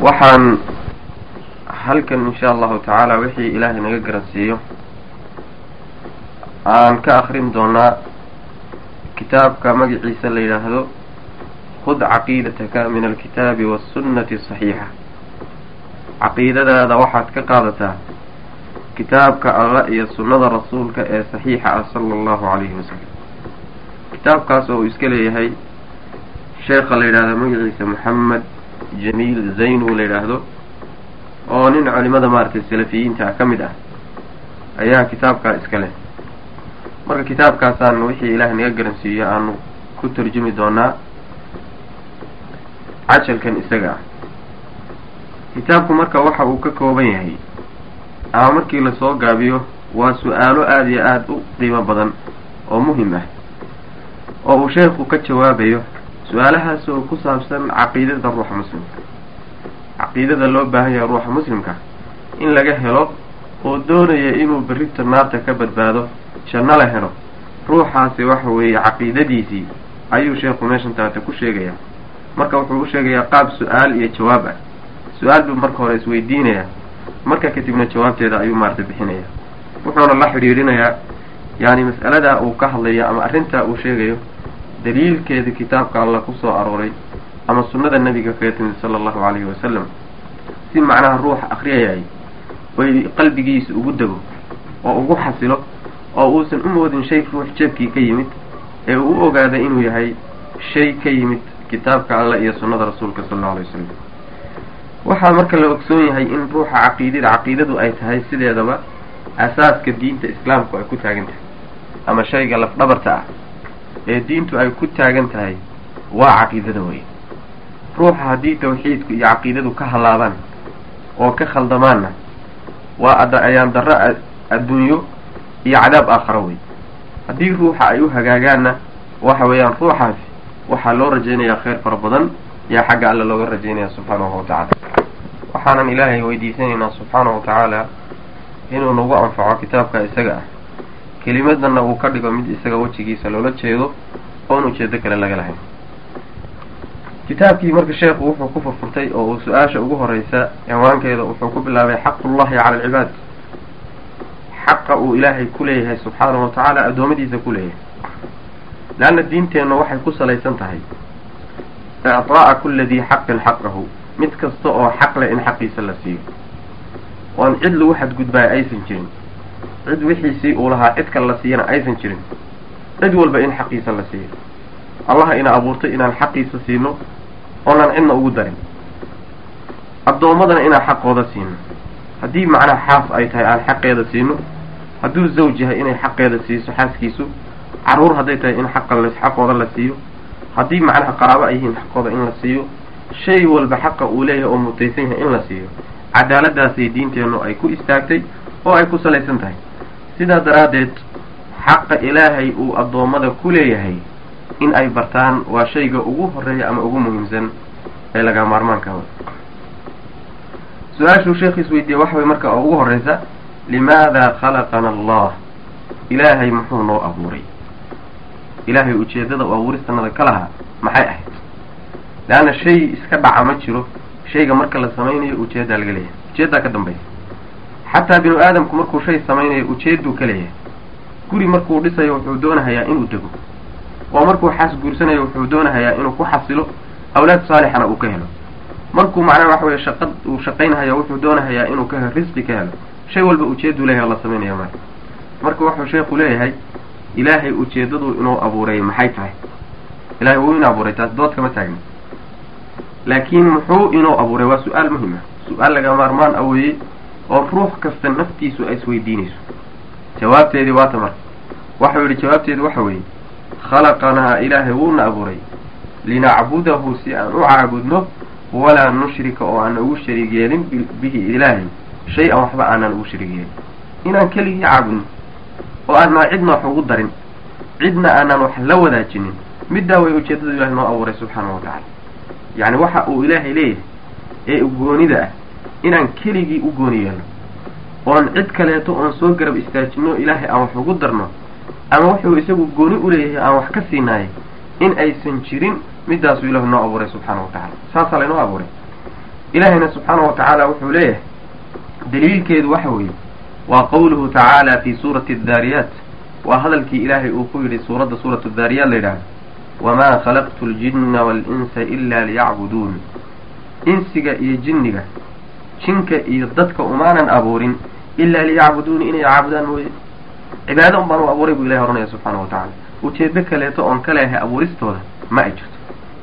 Waxaan halkan insha allahu tacaala wixii ilaahay naga garansiiyo. Aan ka akrin doonaa kitaabka magaciisa la yidhaahdo khud caqiidataka min alkitaabi waasunnati saxiixa. Caqiidadaada waxaad ka qaadataa kitaabka alla iyo sunnada rasuulka ee saxiixa ah sala allahu calayhi wasalam kitaabkaas oo uu iska leeyahay sheekha la yidhahdo magaciisa moxamed jamiil zaynu la yidhaahdo oo nin culimada maaragtay salafiyiinta ka mid ah ayaa kitaabkaa iska leh. Marka kitaabkaasaan wixii ilaahay naga garansiiyo aanu ku tarjumi doonaa cajalkan isaga ah. Kitaabku marka waxa uu ka kooban yahay ama markii la soo gaabiyo waa su'aalo aada iyo aada u qiimo badan oo muhiim ah oo uu sheekhu ka jawaabayo su'aalahaas oo ku saabsan caqiidada ruuxa muslimka. Caqiidada loo baahan yahay ruuxa muslimka in laga helo oo doonaya inuu berrita naarta ka badbaado janno la helo. Ruuxaasi waxa weeye caqiidadiisii ayuu sheekhu meeshan taata ku sheegayaa. Marka wuxuu u sheegayaa qaab su'aal iyo jawaab ah. Su'aal buu marka hore isweydiinayaa. Marka kadibna jawaabteeda ayuu maarata bixinaya wuxuuna la xidhiidhinayaa yani mas'aladaa uu ka hadlayo ama arrintaa uu sheegayo daliilkeeda kitaabka alla ku soo arooray ama sunnada nebiga kaga timid sala allahu calayhi wasalam si macnaha ruuxa akriyayay oy qalbigiisa ugu dego oo ugu xasilo oo uusan u moodin shay ruux jeebkii ka yimid ee uu u ogaaday inuu yahay shay ka yimid kitaabka alla iyo sunnada rasuulka sala allau alay wasalam waxaa marka la ogsoon yahay in ruuxa caqiidada caqiidadu ay tahay sideedaba asaaska diinta islaamku ay ku taagan tahay ama shayga lafdhabarta ah ee diintu ay ku taagan tahay waa caqiidada wey ruuxa haddii tawxiidku iyo caqiidadu ka hallaabaan oo ka khaldamaanna waa ayaan darro adduunyo iyo cadaab aakharo wey haddii ruuxa ay u hagaagaanna waxa weeyaan ruuxaasi waxaa loo rajaynayaa khayr fara badan yaa xagga alle looga rajaynaya subxaanahu watacaala waxaanan ilaahay weydiisanaynaa subxaanahu watacaala inuu nagu anfaco kitaabka isaga ah kelimadana uu ka dhigo mid isaga wejigiisa loola jeedo oon ujeedo kale laga lahayn. Kitaabkii marka sheekhu wuxuu ku furfurtay oo uu su'aasha ugu horeysa ciwaankeeda wuxuu ku bilaabay xaqullahi cala alcibaad. Xaqa uu ilaahay ku leeyahay subxaanahu watacaala addoommadiisa ku leeyahay. Leanna diinteenna waxay ku salaysan tahay. Icطaa'a kula dii xaqin xaqahu mid kasta oo xaq leh in xaqiisa la siiyo. Oon cid lagu xadgudbaayo aysan jirin cid wixiisii uu lahaa cid kale la siiyana aysan jirin. Cid walba in xaqiisa la siiyo. Allaha ina abuurtay inaan xaqiisa siino oonaan cidna ugu darin. Addoommadana inaan xaqooda siino. Haddii macnaha xaas ay tahay aan xaqeeda siino hadduu zawj yahay inay xaqeeda siiso xaaskiisu carruur hadday tahay in xaqa xaqooda la siiyo haddii macnaha qaraabo ay yihiin xaqooda in la siiyo shay walba xaqa uu leeyahay oo mutaysan yahay in la siiyo. Cadaaladaasay diinteennu ay ku istaagtay oo ay ku salaysan tahay sidaa daraaddeed xaqa ilaahay uu addoommada ku leeyahay in ay bartaan waa shayga ugu horreeya ama ugu muhiimsan ee laga maarmaanka su'aashuu sheekhiis weydiiyey waxa way marka oo ugu horreysa limaada khalaqana allah ilaahay muxuu noo abuuray. Ilaahay ujeeddada u abuuristanada ka lahaa maxay ahayd? Leanna shay iska dhaca ma jiro shayga marka la samaynayo ujeeddaa laga leeyahay. Ujeeddaa ka dambaysa xataa binu aadamku markuu shay samaynayo ujeedduu ka leeyahay. Guri markuu dhisayo wuxuu doonahayaa inuu dego. Oo markuu xaas guursanayo wuxuu doonahayaa inuu ku xasilo awlaad saalixana uu ka helo. Markuu macnaha waxa weye shaqad uu shaqaynahayo wuxuu doonahayaa inuu ka helo risqi ka helo. Shay walba ujeedduu leeyahay la samaynayo marka. Marka wuxuu sheekhu leeyahay ilaahay ujeeddadu inuu abuuray maxay tahay? Ilahay wuu ina abuuray taas dood kama taagna. Laakiin muxuu inoo abuuray? Waa su'aal muhiim ah. Su'aal laga maarmaan a weeye oo ruux kasta naftiisu ay isweydiinayso. Jawaabteedii waata marka waxau yidhi jawaabteedu waxa weeye khalaqanaa ilaahay wuuna abuuray. Linacbudahu si aan u caabudno walaa nushrika oo aanan ugu shariig yeelin bihi ilaahay. Shay-an waxba aanan ugu shariig yeelin inaan keligii caabudno oo aanan cidna wax ugu darin cidna aanan wax la wadaajinin middaa way ujeeddadu ilahay noo abuuray subxaana wa tacaala. Yacni waxa uu ilaahay leeyahay ee goonida ah inaan keligii u gooni yeelno oon cid kaleeto oon soo garab istaajino ilaahay aan wax ugu darno ama wuxuu isagu gooni u leeyahay aan wax ka siinaayay in aysan jirin midaasuu ilahu noo abuuray subxaana wa tacala saasaa laynoo abuuray. Ilaahayna subxaana wa tacaala wuxuu leeyahay daliilkeedu waxa weeye waa qawluhu tacaala fi suurati addaariyaat. Waa hadalkii ilaahay uu ku yidhi suuradda suuratu daariyaat la yidhahdo wamaa khalaqtu ljinna waalinsa ila liyacbuduun. Insiga iyo jinniga jinka iyo dadka umaanan abuurin ilaa liyacbuduuni inay caabudaan mooye. Cibaado un baan abuuray buu ilahay ohanaya subxaana wa tacala ujeedo kaleeto oon ka leehay abuuristooda ma ay jirto.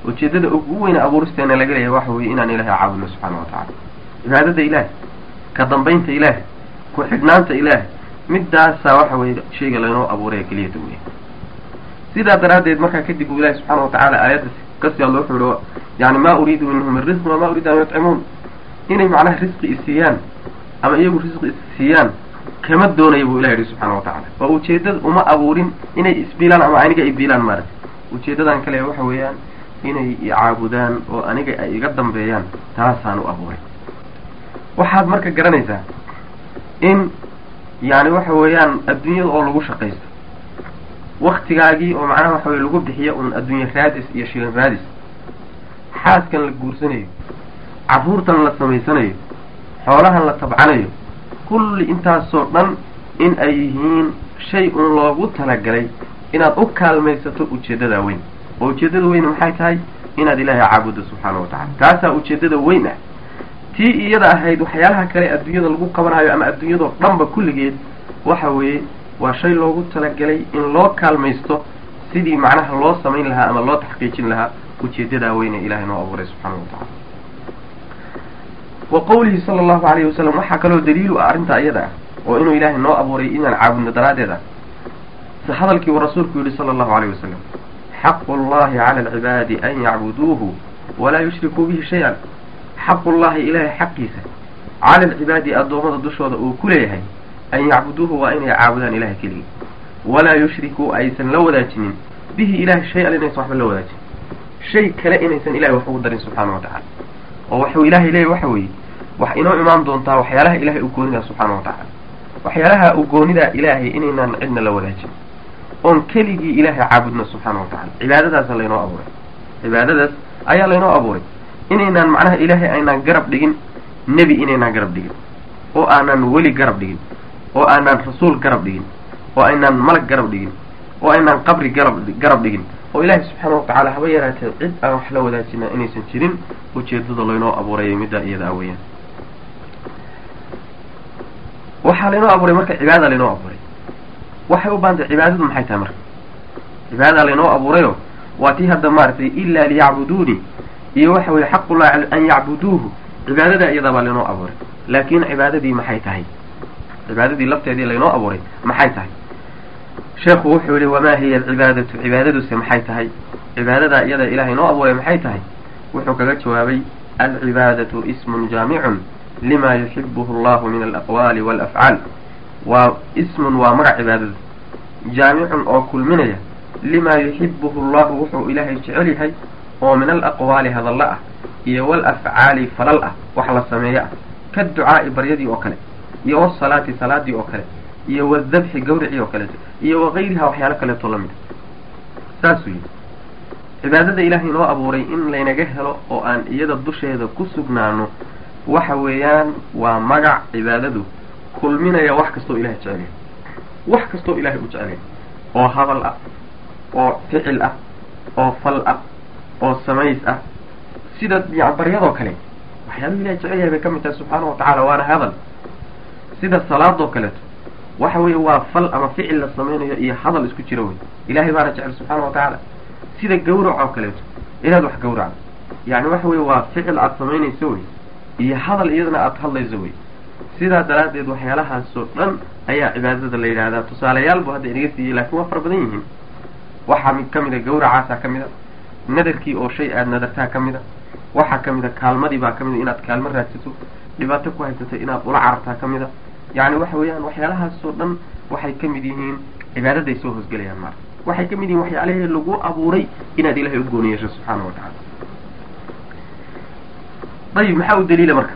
Ujeeddada ugu weyne abuuristeena laga leeyahay waxa weeye inaan ilaahay caabudno subxaana wa tacala cibaadada ilaahay ka dambaynta ilaahay ku xidhnaanta ilaahay midaasaa waxa weeye shayga laynoo abuuraya keliyata weya sidaa daraaddeed markaa kadib buu ilahi subxaana wa tacaala aayadda ka sii alla wuxuu yihi yani maa uriidu minhum min risqin wamaa uriidu an yutcimuun inay macnaha risqi isiiyaan ama iyagu risqi isiiyaan kama doonaya buu ilah yihi subxaana wa tacala oo ujeeddada uma abuurin inay isbiilaan ama aniga ibiilaan maarata ujeeddadan kale waxa weeyaan inay icaabudaan oo aniga ay iga dambeeyaan taasaan u abuuray. Waxaad marka garanaysaa in yani waxa weeyaan adduunyada oo lagu shaqaysto waktigaagii oo macnaha waxa weye lagu bixiyo un adduunye raadis iyo shilin raadis xaaskan la guursanayo carruurtan la samaysanayo xoolahan la tabcanayo kulli intaasoo dhan in ay yihiin shay un loogu talagalay inaad u kaalmaysato ujeeddada weyn. Oo ujeeddada weyn maxay tahay? Inaad ilaahay caabuddo subxaana wa tacala taasaa ujeeddada weyn ah. Tii iyada ahayd waxyaalaha kale adduunyada lagu qabanayo ama adduunyadoo dhanba kulligeed waxa weeye waa shay loogu talagalay in loo kaalmaysto sidii macnaha loo samayn lahaa ama loo taxqiijin lahaa ujeeddadaa weyne ilahay noo abuuray subxaana wa tacala wa qawlihi sala allahu alayhi wasalam waxaa kaloo daliilu ah arrintaa iyada ah oo inuu ilaahay noo abuuray inaan caabudno daraaddeed ah. Hadalkii uu rasuulku yidhi sala allahu alayh wasalam xaqu llahi cala alcibaadi an yacbuduuhu walaa yushrikuu bihi shay-an. Xaqullahi ilaahay xaqiisa cala alcibaadi addoommada dushooda uu ku leeyahay an yacbuduuhu waa inay caabudaan ilahay keligii. Walaa yushrikuu aysan la wadaajinin. Bihi ilahay shay-an inaysan waxba la wadaajin. Shay kale inaysan ilahay wax ugu darin subxaana wa tacala oo waxuu ilaahay leeyahy waxa weeye. Wax inoo imaan doontaa waxyaalaha ilahay u goonidaa wa tacala waxyaalaha u goonidaa ilaahay inaynaan cidna la wadaajin. Oon keligii ilaahay caabudno subxaana wa tacala cibaadadaasa laynoo abuuray. Cibaadadaas ayaa laynoo abuuray. Inaynaan macnaha ilaahay aynaan garab dhigin nebi inaynaan garab dhigin. Oo aanaan weli garab dhigin. Oo aanaan rasuul garab dhigin. Oo aynaan malag garab dhigin. Oo aynaan qabri garab garab dhigin oo ilaahay subxaana wa tacaala haba yaraatee cid aan wax la wadaajina inaysan jirin ujeedada laynoo abuurayay middaa iyada a weeyaan. Waxaa laynoo abuuray marka cibaadada laynoo abuuray. Waxay u baantay cibaadadu maxay tahay marka? Cibaadada laynoo abuurayo waa tii hadda maaragtay ilaa liyacbuduuni iyo waxa weye xaqullahi an yacbuduuhu. Cibaadada iyadaa baa laynoo abuuray laakin cibaadadii maxay tahay? Cibaadadii lafteedii laynoo abuuray maxay tahay sheekhu wuxuu yihi wamaa hiya alcibaadatu cibaadaduse maxay tahay? Cibaadadaa iyada ilaahay noo abuuray maxay tahay? Wuxuu kaga jawaabay alcibaadatu ismun jaamicun lima yuxibuhu allahu min alaqwaali walafcaal waa ismun waa magac cibaadada. Jaamicun oo kulminaya limaa yuxibuhu allahu wuxuu ilaahay jecel yahay oo min alaqwaali hadalla ah iyo walafcaali falal ah wax la sameeyo ah. Ka ducaa'i baryadii oo kale iyo wasalaati salaadii oo kale iyo wadabxi gawricii oo kaleeto iyo wakayriha waxyaalo kaleeto la mid a saasuu yidhi cibaadada ilaahay noo abuuray in laynaga helo oo aan iyada dusheeda ku sugnaano waxa weeyaan waa magac cibaadadu kulminaya wax kastoo ilahay jecelyahay wax kastoo ilaahay u jecelyahay oo hadal ah oo ficil ah oo fal ah oo samays ah. Sida baryadoo kale waxyaaluhu ilahay jecel yahay bay ka mid tahay subxaana wa tacaala waana hadal. Sida salaadoo kaleeto waxa weeye waa fal ama ficil la samaynayo iyo hadal isku jira wey ilahay baana jecel subxaana wa tacaala. Sida gawrac oo kaleeto inaad wax gawracdo yani waxa weye waa ficil aada samaynayso wey iyo hadal iyadana aada hadlayso wey sidaa daraaddeed waxyaalahaasoo dhan ayaa cibaadada la yidhaahdaa. Tusaalayaal bu hadda inaga siiyey laakiin waa fara badan yihiin. Waxaa mid ka mid a gawracaasaa ka mid a nadarkii oo shay aada nadartaa ka mid a waxaa ka mid a kaalmadii baa ka mid a inaad kaalmo raadsato dhibaato ku haysato inaad ula carartaa ka mid a yacni waxa weeyaan waxyaalahaasoo dhan waxay ka mid yihiin cibaadaday soo hoosgelayaan maarka waxay ka mid yihiin waxyaalahii lagu abuuray inaad ilahay u gooni yeesho subxaana wa tacala ayib maxaa u daliila marka?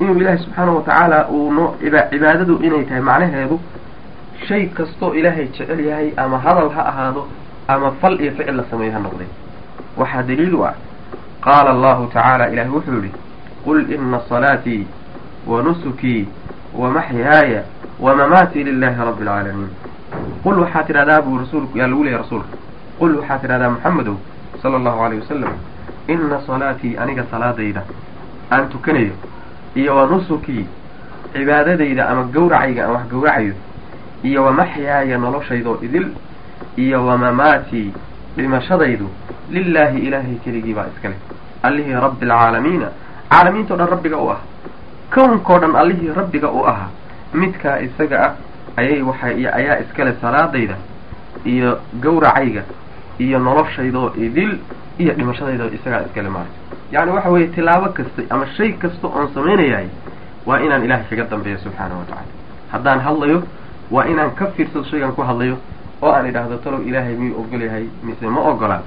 Inuu ilaahay subxaana wa tacaala uu noo cibaadadu inay tahay macnaheedu shay kastoo ilaahay jecel yahay ama hadal ha ahaado ama fal iyo ficil la sameeyo ha noqday. Waxaa daliil u ah. Qaala allahu tacaala ilahay wuxuu yihi qul ina salaatii wa nusukii wa maxyaaya wa mamaatii lilahi rabbi alcaalamiin qul waxaa tidhahdaa buu rasuulku yaa lagu leeyahy rasuulka qul waxaa tidhahdaa maxamedow sala allahu alayh wasalam ina salaatii aniga salaadayda aan tukanayo iyo wa nusukii cibaadadayda ama gawracayga aan wax gawracayo iyo wa maxyaaya noloshaydoo idil iyo wa mamaatii dhimashadaydu lilaahi ilaahay keligii baa iska leh allihii rabbi alcaalamiina caalamiintao dhan rabbiga u ah kownkao dhan allihii rabbiga u ahaa. Midkaa isaga ah ayay waxay ayaa iskale salaadayda iyo gawracayga iyo noloshaydoo idil iyo dhimashadaydoo isagaa iskale maarta yacni waxa weeye tilaabo kasta ama shay kasta oon samaynayahay waa inaan ilaahay kaga dambeeyo subxaanahu wa tacala haddaan hadlayo waa inaan ka fiirsado shaygan ku hadlayo oo aan idhaahdo talow ilaahay miyuu ogol yahay mise ma ogolaa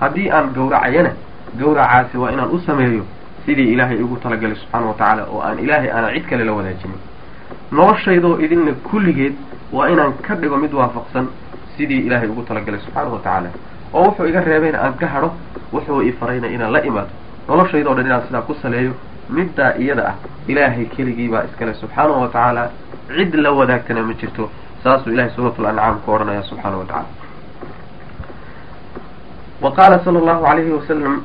haddii aan gawracayana gawracaasi waa inaan u sameeyo sidii ilaahay igu talagalay subxaana wa tacaala oo aan ilaahay aanan cid kale la wadaajinin. Noloshaydoo idinna kulligeed waa inaan ka dhigo mid waafaqsan sidii ilaahay ugu talagalay subxaana wa tacaala. Oo wuxuu iga reebayna aan ka hadho wuxuu i farayna inaan la imaado. Noloshaydoo dhan inaan sidaa ku saleeyo middaa iyada ah ilaahay keligii baa iskale subxaanahu wa tacaala. Cid la wadaagtana ma jirto saasuu ilahay suuratul ancaam ku odhanaya subxaana wa tacala wa qaala sala allahu alayhi wasalam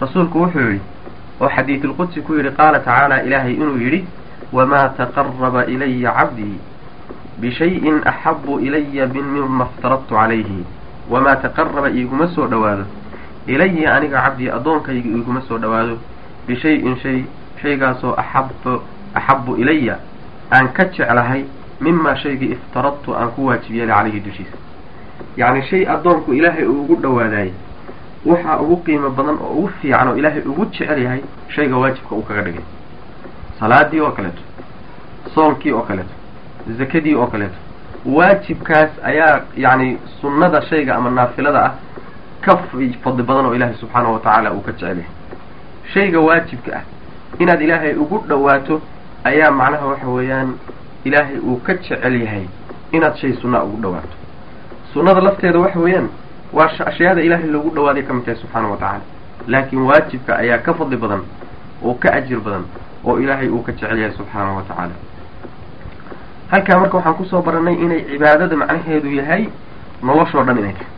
rasuulku wuxuu yidhi oo xadiidulqudsi ku yidhi qaala tacaala ilaahay inuu yidhi wamaa taqaraba ilaya cabdii bishayin axabu ilaya min mima aftaradtu calayhi. Wamaa taqaraba iiguma soo dhowaado. Ilaya aniga cabdii addoonkayga iiguma soo dhowaado. Bishayin shay shaygaasoo axab axabu ilaya aan ka jeclahay mimaa shaygii iftaradtu aan ku waajib calayhi dushiisa. Yacni shay addoonku ilaahay uu ugu dhowaadaayey waxaa ugu qiimo badan oo ugu fiican oo ilaahay ugu jecel yahay shayga waajibka uu kaga dhigay. Salaadii oo kaleeto soonkii oo kaleeto zakadii oo kaleeto waajibkaas ayaa yacni sunnada shayga ama naafilada ah ka fadli badan oo ilaahay subxaanahu wa tacaala uu ka jecel yahay. Shayga waajibka ah inaad ilaahay ugu dhowaato ayaa macnaha waxa weeyaan ilaahay uu ka jecel yahay inaad shay sunnaa ugu dhowaato. Sunnada lafteeda waxa weeyaan waa ashyaada ilaahay loogu dhawaaday ka mid tahay subxaana wa tacaala. Laakiin waajibka ayaa ka fadli badan oo ka ajir badan oo ilaahay uu ka jecel yahay subxaanahu wa tacaala. Halkaa marka waxaan ku soo baranay inay cibaadada macnaheedu yahay noloshoo dhan inay tahay.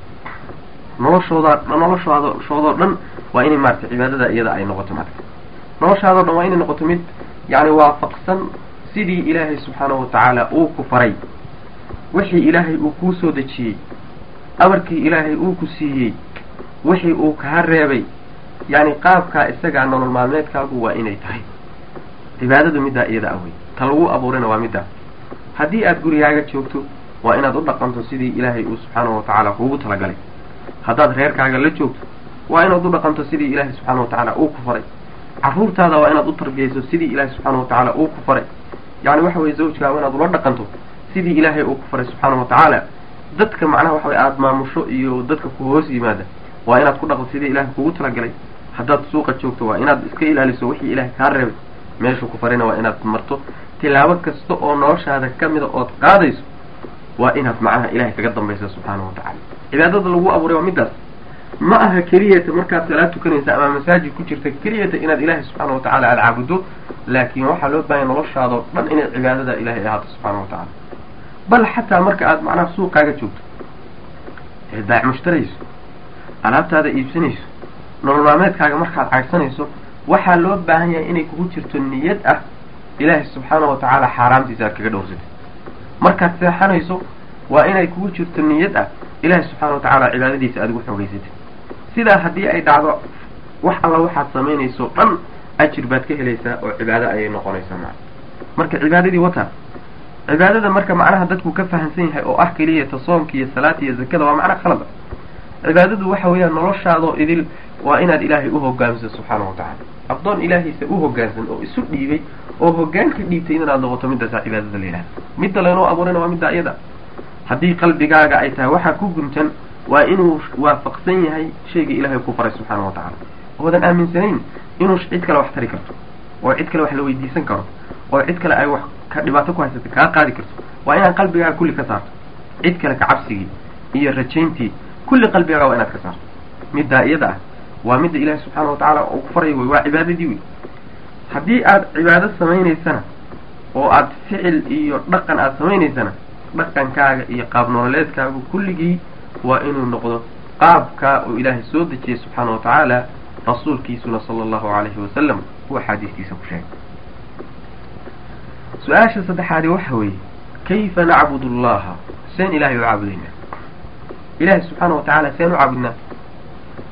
Noloshooda noloshaada shoodoo dhan waa inay maarata cibaadada iyada ay noqoto marka noloshaadoo dhan waa inay noqoto mid yacni waafaqsan sidii ilaahay subxaanahu wa tacaala uu ku faray. Wixii ilaahay uu kuu soo dejiyey amarkii ilaahay uu ku siiyey wixii uu kaa reebay yacni qaabkaa isagaa nolol maalmeedkaagu waa inay tahay. Cibaadadu middaa iyada awey. Ta lagu abuurayna waa middaa haddii aad gurigaaga joogto waa inaad u dhaqanto sidii ilaahay uu subxaanahu wa tacaala kuugu talagalay. Haddaad reerkaaga la joogto waa inaad u dhaqanto sidii ilaahay subxaana wa tacaala uu ku faray. Carruurtaada waa inaad u tarbiyayso sidii ilaahay subxaana wa tacaala uu ku faray. Yacni waxa weye zawjkaaga inaad ula dhaqanto sidii ilaahay uu ku faray subxaana wa tacaala dadka macnaha waxa weye aada maamusho iyo dadka ku hoos yimaada waa inaad ku dhaqdo sidii ilaahay kugu talagalay. Haddaad suuqa joogto waa inaad iska ilaaliso wixii ilaahay kaa reebay. Meeshuu ku farayna waa inaad marto. Tilaabo kasta oo noloshaada ka mida ood qaadayso waa inaad macnaha ilahay kaga dambayso subxaana wa tacaala. Cibaadada lagu abuuray waa middaas. Ma aha keliyata markaad salaad tukanaysa ama masaajid ku jirta keliyata inaad ilaahay subxaana wa tacala aada caabudo laakiin waxaa loo baahanya noloshaadao dhan inay cibaadada ilahay ahaato subxaana wa tacaala bal xataa marka aad macnaha suuqaaga joogto ee baac mushtarayso alaabtaada iibsanayso nolol maalmeedkaaga markaad caydsanayso waxaa loo baahan yahay inay kugu jirto niyad ah ilaahay subxaana wa tacaala xaaraamtiisa aad kaga dhowrsatay. Markaad seexanayso waa inay kugu jirto niyad ah ilaahay subxaana wa tacaala cibaadadiisa aad ugu xoogaysatay sidaa haddii ay dhacdo wax alla waxaad samaynayso dhan ajir baad ka helaysaa oo cibaado ayay noqonaysaa maa marka cibaadadii wata cibaadada marka macnaha dadku ka fahamsan yahay oo ah keliyata soomka iyo salaata iyo zakada waa macna khalada cibaadadu waxa weeyaan noloshaadoo idil waa inaad ilaahay u hogaamso subxaana wa tacala addoon ilaahiisa u hogaansan oo isu dhiibay oo hogaanka dhiibtay inaad noqoto middaasaa cibaadada la yidhahda midda laynoo abuurayna waa midda iyada haddii qalbigaaga ay tahay waxaa ku guntan waa inuu waafaqsan yahay shayga ilaahay ku faray subxaana wa tacala oodan aaminsanayn inuu cid kale wax tari karto oo cid kale wax la weydiisan karo oo cid kale ay wax dhibaato ku haysata kaa qaadi karto. Waa inaad qalbigaaga kulli ka saarto. Cid kale ka cabsigii iyo rajayntii kulli qalbigaaga waa inaad ka saarto. Middaa iyada ah waa midda ilaahi subxaana wa tacaala uu faray wey waa cibaadadii wey haddii aad cibaado samaynaysana oo aad ficil iyo dhaqan aad samaynaysana dhaqankaaga iyo qaab nololeedkaagu kulligii waa inuu noqdo qaabkaa uu ilaahay soo dejiyey subxaana wa tacaala rasuulkiisuna sala allahu calayhi wasalam uu axaadiistiisa ku sheegay su'aasha saddexaadi waxa weeye kayfa nacbudu allaha seen ilahay u caabudaynaa ilahay subxaana wa tacaala seen u caabudnaa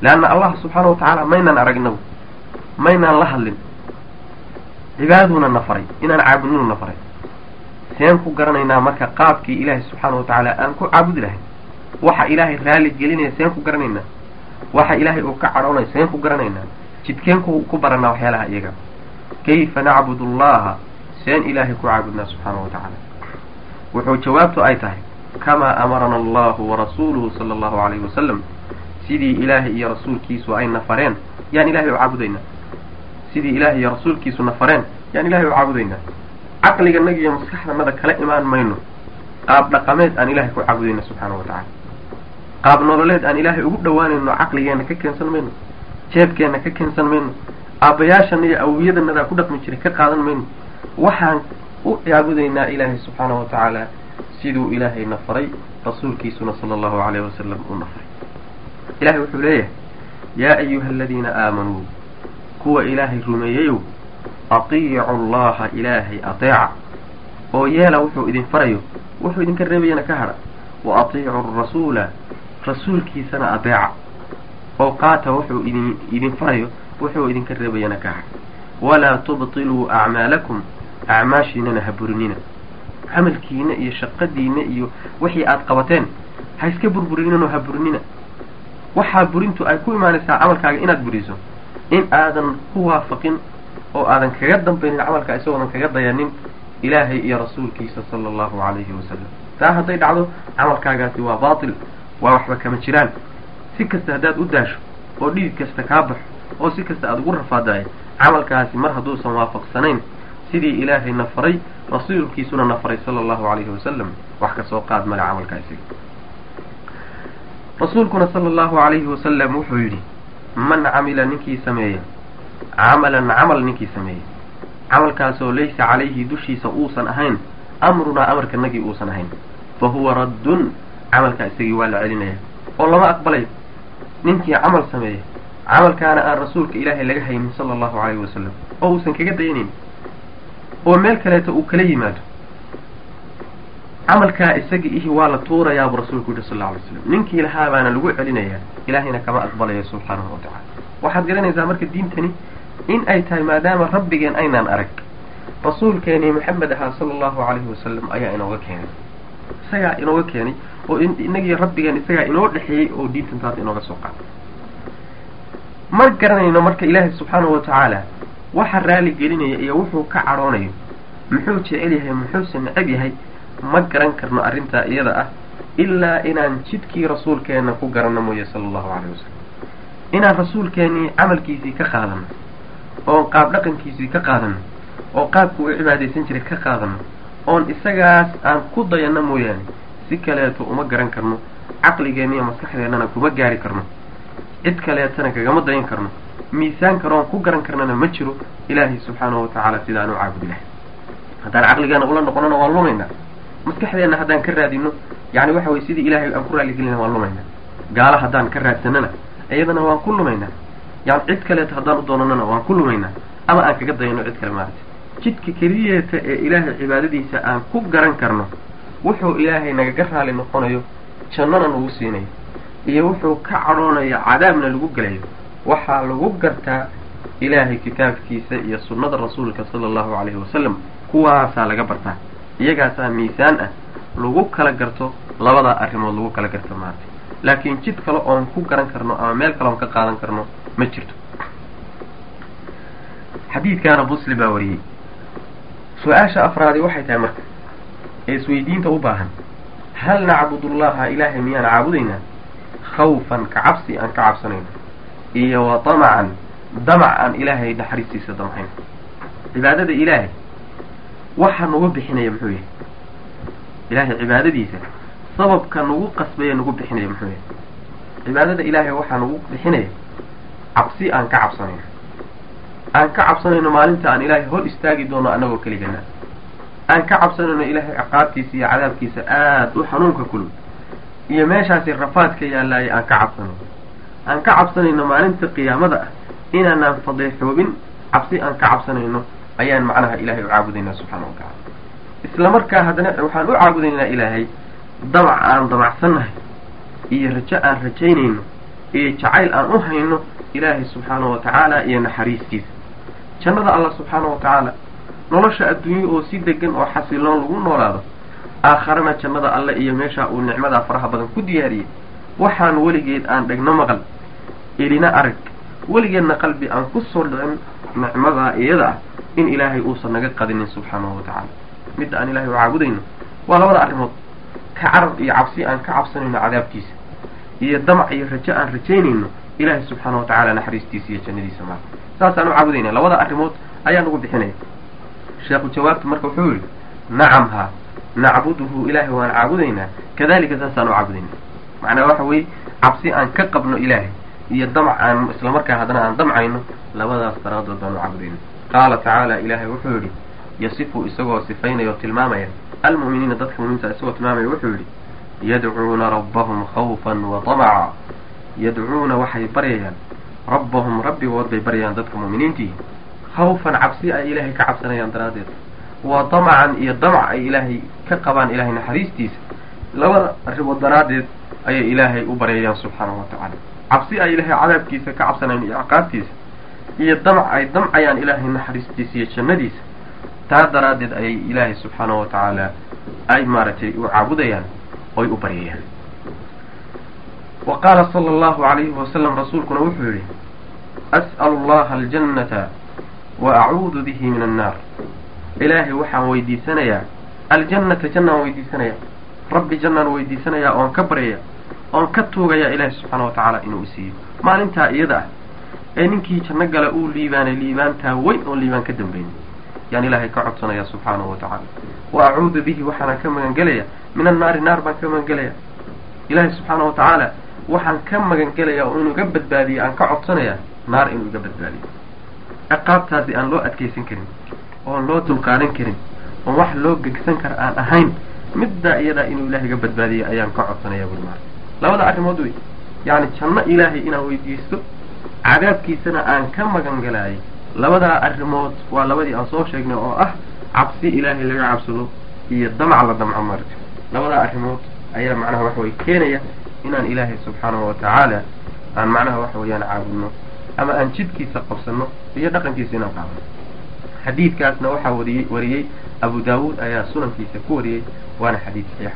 leanna allah subxaana wa tacaala maynaan aragnagu maynaan la hadlin. Cibaadaduna na faray inaan caabudninu na faray. Seen ku garanaynaa marka qaabkii ilaahay subxaana wa tacaala aan ku caabudi lahay waxa ilaahay raali gelinaya seen ku garanaynaa. Waxa ilaahay uu ka cadhoonaya seen ku garanaynaa. Jidkeen ku baranaa waxyaalaha iyaga. Kayfa nacbudu allaha seen ilaahay ku caabudnaa subxaana wa tacaala. Wuxuu jawaabtu ay tahay kamaa amarana allahu warasuuluhu sala allahu calayhi wasalam sidii ilaahay iyo rasuulkiisu ay na fareen yaan ilahay u caabudaynaa sidii ilaahay iyo rasuulkiisu na fareen yaan ilahay u caabudaynaa caqliganaga iyo maskaxdanada kala imaan mayno. Qaab dhaqameed aan ilahay ku caabudayna subxaana wa tacaala. Qaab nololeed aan ilaahay ugu dhowaanayno caqligeenna ka keensan mayno. Jeebkeenna ka keensan mayno. Aabbayaashana iyo awiyadanadaa ku dhaqmi jiray ka qaadan mayno waxaan u caabudaynaa ilaahay subxaana wa tacaala siduu ilaahay na faray rasuulkiisuna sala allahu calayhi wasalam uu na faray ilahay wuxuu leeyahay yaa ayuha aladiina aamanuu kuwa ilaahay rumeeyeyow atiicu allaha ilaahay ateeca. Oo yeela wuxuu idin farayo wuxuu idinka reebayana ka hadha wa atiicu rasuula rasuulkiisana adeeca oo qaata wuxuu idin idin farayo wuxuu idinka reebayana ka hadha walaa tubtiluu acmaalakum acmaashiinana ha burinina camalkiina iyo shaqadiina iyo wixii aad qabateen ha iska burburinino ha burinina waxaa burintu ay ku imaanaysaa camalkaaga inaad buriso in aadan ku waafaqin oo aadan kaga dambaynin camalkaa isagoodan kaga dayanin ilaahay iyo rasuulkiisa sala allahu calayhi wasalam taa hadday dhacdo camalkaagaasi waa baatil waa waxba kama jiraan si kasta haddaad u daasho oo dhiid kasta kaa baxo oo si kasta aada ugu rafaadaay camalkaasi mar hadduusan waafaqsanayn sidii ilaahay na faray rasuulkiisuna na faray sala allahu calayhi wasalam wax ka soo qaad male camalkaa isaga. Rasuulkuna sala allahu calayhi wasalam wuxuu yidhi man camila ninkii sameeya. Camalan camal ninkii sameeya. Camalkaasoo laysa calayhi dushiisa uusan ahayn amrunaa amarkanagii uusan ahayn. Fa huwa raddun. Camalkaa isagii waa la celinaya oo lama aqbalayo ninkii camal sameeya camalkaana aan rasuulka ilaahay laga haynin sala allahu calayhi wasalam oo uusan kaga dayanayn oo meel kaleeto uu kala yimaado. Camalkaa isaga ihi waa la tuurayaabuu rasuulku yihi sal lla alay slam ninkii lahaa baana lagu celinayaa. Ilaahayna kama aqbalayo subxaanahu wa tacala waxaad garanaysaa marka diintani in ay tahay maadaama rabbigeen aynaan arag. Rasuulkeenii maxamed ahaa sala allahu calayhi wasalam ayaa inooga keenay. Isagaa inooga keenay oo inagii rabbigeen isagaa inoo dhexeeyey oo diintan taas inooga soo qaaday ma garanayno marka ilaahay subxaanahu wa tacaala waxa raali gelinaya iyo wuxuu ka cadhoonayo. Muxuu jecel yahay muxuuse necab yahay ma garan karno arrintaa iyada ah ilaa inaan jidkii rasuulkeenna ku garanno mooye sala allahu calayhi wasalam inaan rasuulkeenii camalkiisii ka qaadano oon qaab dhaqankiisii ka qaadano oo qaabku u cibaadaysan jiray ka qaadano oon isagaas aan ku dayanno mooyaane si kaleeto uma garan karno caqligeenna iyo maskaxdeennana kuma gaari karno cid kaleetana kagama dayan karno. Miisaan karoon ku garan karnana ma jiro. Ilaahay subxaanahu watacaala sidaan u caabudi lahay. Haddaan caqligeena ula noqonona waan lumaynaa maskaxdeenna haddaan ka raadino yani waxa weye sidii ilaahay aan ku raaligelina waan lumaynaa gaalo haddaan ka raadsanana iyadana waan ku lumaynaa yani cid kaleeto haddaan u doonanana waan ku lumaynaa ama aan kaga dayano cid kale maarata jidka keliyeeta ee ilaahay cibaadadiisa aan ku garan karno wuxuu ilaahay nagaga raali noqonayo jannana nagu siinayo iyo wuxuu ka cadhoonayo cadaabna lagu gelayo waxaa lagu gartaa ilaahay kitaabkiisa iyo sunnada rasuulka sala allahu calayhi wasalam kuwaasaa laga bartaa. Iyagaasaa miisaan ah lagu kala garto labadaa arrimood lagu kala garto maarata laakiin jid kale oon ku garan karno ama meel kale oon ka qaadan karno ma jirto. Xadiidkaana muslim baa wariyey. Su'aasha afraadi waxay tahay marka ee isweydiinta u baahan hal nacbudullaha ilaahay miyaan caabudaynaa khawfan ka cabsi aan ka cabsanayno iyo wa damacan damac aan ilaahay naxariistiisa damcayn cibaadada ilaahay waxa nugu bixinaya muxuu yahay? Ilaahay cibaadadiisa sababka nugu qasbaya nugu bixinaya muxuu yahay? Cibaadada ilaahay waxaa nugu bixinaya cabsi aan ka cabsanayno. Aan ka cabsanayno maalinta aan ilaahay hor istaagi doono annagoo keligana aan ka cabsanayno ilaahay ciqaabtiisa iyo cadaabkiisa aada u xanuunka kulul iyo meeshaasi rafaadka yaallaaye aan ka cabsanayno aan ka cabsanayno maalinta qiyaamada ah inaanaan fadeexoobin cabsi aan ka cabsanayno ayaan macnaha ilaahay u caabudaynaa subxaana wa tacala isla markaa haddana waxaan u caabudaynaa ilaahay damac aan damacsannahay iyo rajo aan rajaynayno iyo jacayl aan u hayno ilaahay subxaana wa tacaala iyo naxariistiisa. Jannada allah subxaana wa tacaala nolosha adduunye oo si degan oo xasiloon lagu noolaado aakharana jannada alle iyo meesha uu nicmadaa faraha badan ku diyaariyey. Waxaan weligeed aan dhegno maqal. Elina arag weligeedna qalbi aan ku soo dhicin nicmadaa iyada ah in ilaahay uusan naga qadinin subxaanahu wa tacaala. Midda aan ilahay u caabudayno waa labada arrimood. Ka carab iyo cabsi aan ka cabsanayno cadaabkiisa iyo damac iyo rajo aan rajaynayno ilaahay subxaana wa tacaala naxariistiisa iyo jannadiisa maa saasaan u caabudayna labada arrimood ayaa nagu bixinaya sheekhu jawaabtu marka wuxuu yihi nacam haa nacbuduhu ilaahay waan caabudaynaa. Kadalika saasaan u caabudaynaa macnaa waxa weeye cabsi aan ka qabno ilaahay iyo damac aan islamarkaa haddana aan damcayno labadaas daraadood baan u caabudayna qaala tacaala ilaahay wuxuu yidhi yasifu isagoo sifaynaya oo tilmaamaya. Almu'miniina dadka mu'miniinta isagoo tilmaamaya wuxuu yidhi yadcuuna rabbahum khawfan wa tamaca yadcuuna waxay baryayaan. Rabbahum rabbigood bay baryayaan dadka mu'miniintii. Khawfan cabsi ay ilaahay ka cabsanayaan daraaddeed wa damacan iyo damac ay ilaahay ka qabaan ilaahay naxariistiisa. Labada arrimood daraaddeed ayay ilaahay u baryayaan subxaanahu wa tacaala cabsi ay ilaahay cadaabkiisa ka cabsanayaan iyo ciqaabtiisa iyo damac ay damcayaan ilaahay naxariistiisa iyo jannadiisa. Taa daraaddeed ayay ilaahay subxaanahu wa tacaala ay maaragtay u caabudayaan oy u baryayaan wa qaala sala allahu calayhi wasalam rasuulkuna wuxuu yidhi as'alu allaha aljannata wa acuudu bihi min annaar ilaahay waxaan weydiisanayaa. Aljannata jannaan weydiisanayaa. Rabbi jannaan weydiisanayaa oon ka baryaya oon ka tuugayaa ilaahay subxaana wa tacaala inuu isiiyo. Maalintaa iyada ah ee ninkii janno gala uu liibaanay liibaantaa weyn oon liibaan ka dambaynin yaan ilaahay ka codsanaya subxaanahu wa tacaala. Wa acuudu bihi waxaana ka magangelaya min annaari naar baan ka magangelaya ilaahay subxaana wa tacaala waxaan ka magangelaya oo inuu iga badbaadiyo aan ka codsanaya naar inuu iga badbaadiyo ciqaabtaasi aan loo adkaysan karin oon loo dulqaadan karin oon wax loo gegsan kara aan ahayn middaa iyadaa inuu ilahay iga badbaadiyo ayaan ka codsanaya buri maar labada arrimood wey yacni janno ilaahay inaan weydiisto cadaabkiisana aan ka magan galaayay. Labadaa arrimood waa labadii aan soo sheegnay oo ah cabsi ilaahay laga cabsado iyo damac la damco marka labadaa arrimood ayaa macnaha waxa weye keenaya inaan ilaahay subxaanahu wa tacaala aan macnaha waxa weeyaan caabudno ama aan jidkiisa qabsano iyo dhaqankiisa inaan qaadano xadiidkaasna waxaa wariyey wariyey abu daawuud ayaa sunankiisa ku wariyey waana xadiid saxiix.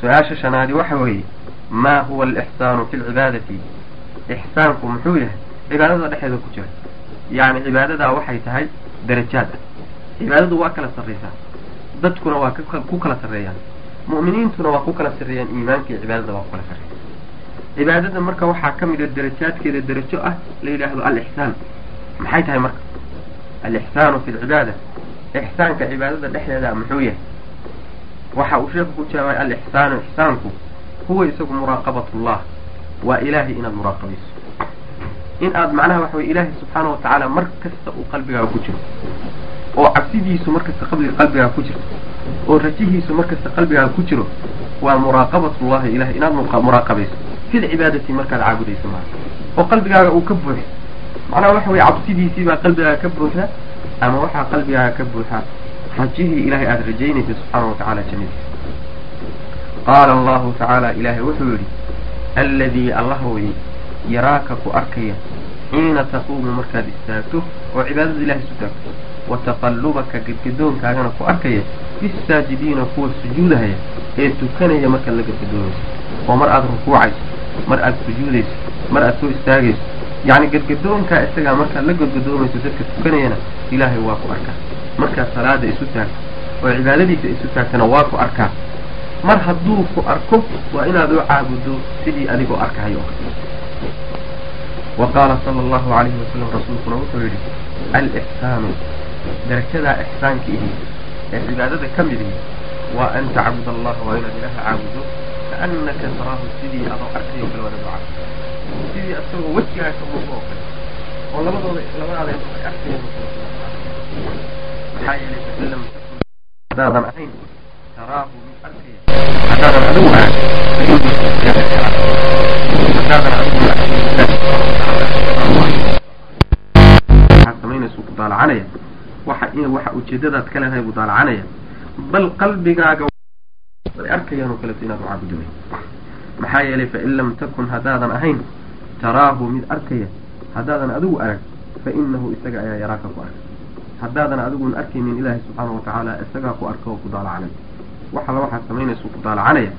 Su'aasha shanaadi waxa weeye maa huwa alixsaanu fi lcibaadati ixsaanku muxuu yahay cibaadada dhexeeda ku jira. Yacni cibaadadaa waxay tahay darajaad. Ah cibaadadu waa kala sarraysaa dadkuna waa ku kala sarreeyaan. Mu'miniintuna waa ku kala sarreeyaan. Iimaanka iyo cibaadada waa ku kala sarreeya cibaadada marka waxaa ka mid a darajaadkeeda darajo ah la yidhaahdo alixsaan maxay tahay marka alixsaanu fi lcibaada ixsaanka cibaadada dhexdeeda muxuu yahay waxa uu sheeku ku jawaabay alixsaanu ixsaanku huwa isagu muraaqabatullah waa ilaahay inaad muraaqabayso in aad macnaha waxa weye ilaahay subxaana wa tacaala mar kasta uu qalbigaaga ku jiro oo cabsidiisu mar kasta qabli qalbigaaga ku jirto oo rajihiisu mar kasta qalbigaaga ku jiro waa muraaqabatullahi ilahay inaad muraaqabayso fil cibaadati markaad caabudayso maa oo qalbigaaga uu ka buuxo macnaha waxa weye cabsidiisii baa qalbigaaga ka buuxda ama waxaa qalbigaaga ka buuxa rajihii ilahay aada rajaynaysa subxaana wa tacala jannadiisa qaala allahu tacaala ilaahay wuxuu yidhi alladii allah weye yaraaka ku arkaya xiina taquumu markaad istaagto oo cibaadada ilahay isu taagto wa taqallubaka gedgadoonkaagana ku arkaya bisaajidiina kuwa sujuudahaya ee tukanaya markaad la gedgadoonayso oo mar aada rukuucayso mar aada sujuudayso mar aada soo istaagayso yacni gadgadoonkaa isagaa markaad la gadgadoomayso dadka tukanayana ilaahay waa ku arkaa markaad salaada isu taagto oo cibaadadiisa isu taagtana waa ku arkaa mar hadduu ku arko waa inaad u caabudo sidii adigoo arkahayo wa qaala sala allahu calayhi wasalam rasuulkuna wuxuu yidhi alixsaanu darajadaa ixsaanka ihi ee cibaadada ka mid ihi waa an tacbud allaha waa inaad ilaaha caabudo kaannaka taraahu sidii adoo arkayo kale waad adoo cabdo sidii asagoo wejigaa ka muuqo oo kale oo labadooda labadaada ay arkayaan haddaadan ahayn taraahu mid arkaya haddaadan adigu ku daalacanaya waxa waxa ujeedadaad ka leedahay buu daalacanaya bal qalbigaaga ay arkayaan oo kaleeto inaad u caabudo wey maxaa yeelay fain lam takun haddaadan ahayn taraahu mid arkaya haddaadan adigu arag fa inahu isaga ayaa yaraaka ku arka haddaadan adiguun arkaynin ilaahay subxaana watacaala isagaa ku arka oo ku daalacanaya waxala waxaad samaynaysa ku daalacanaya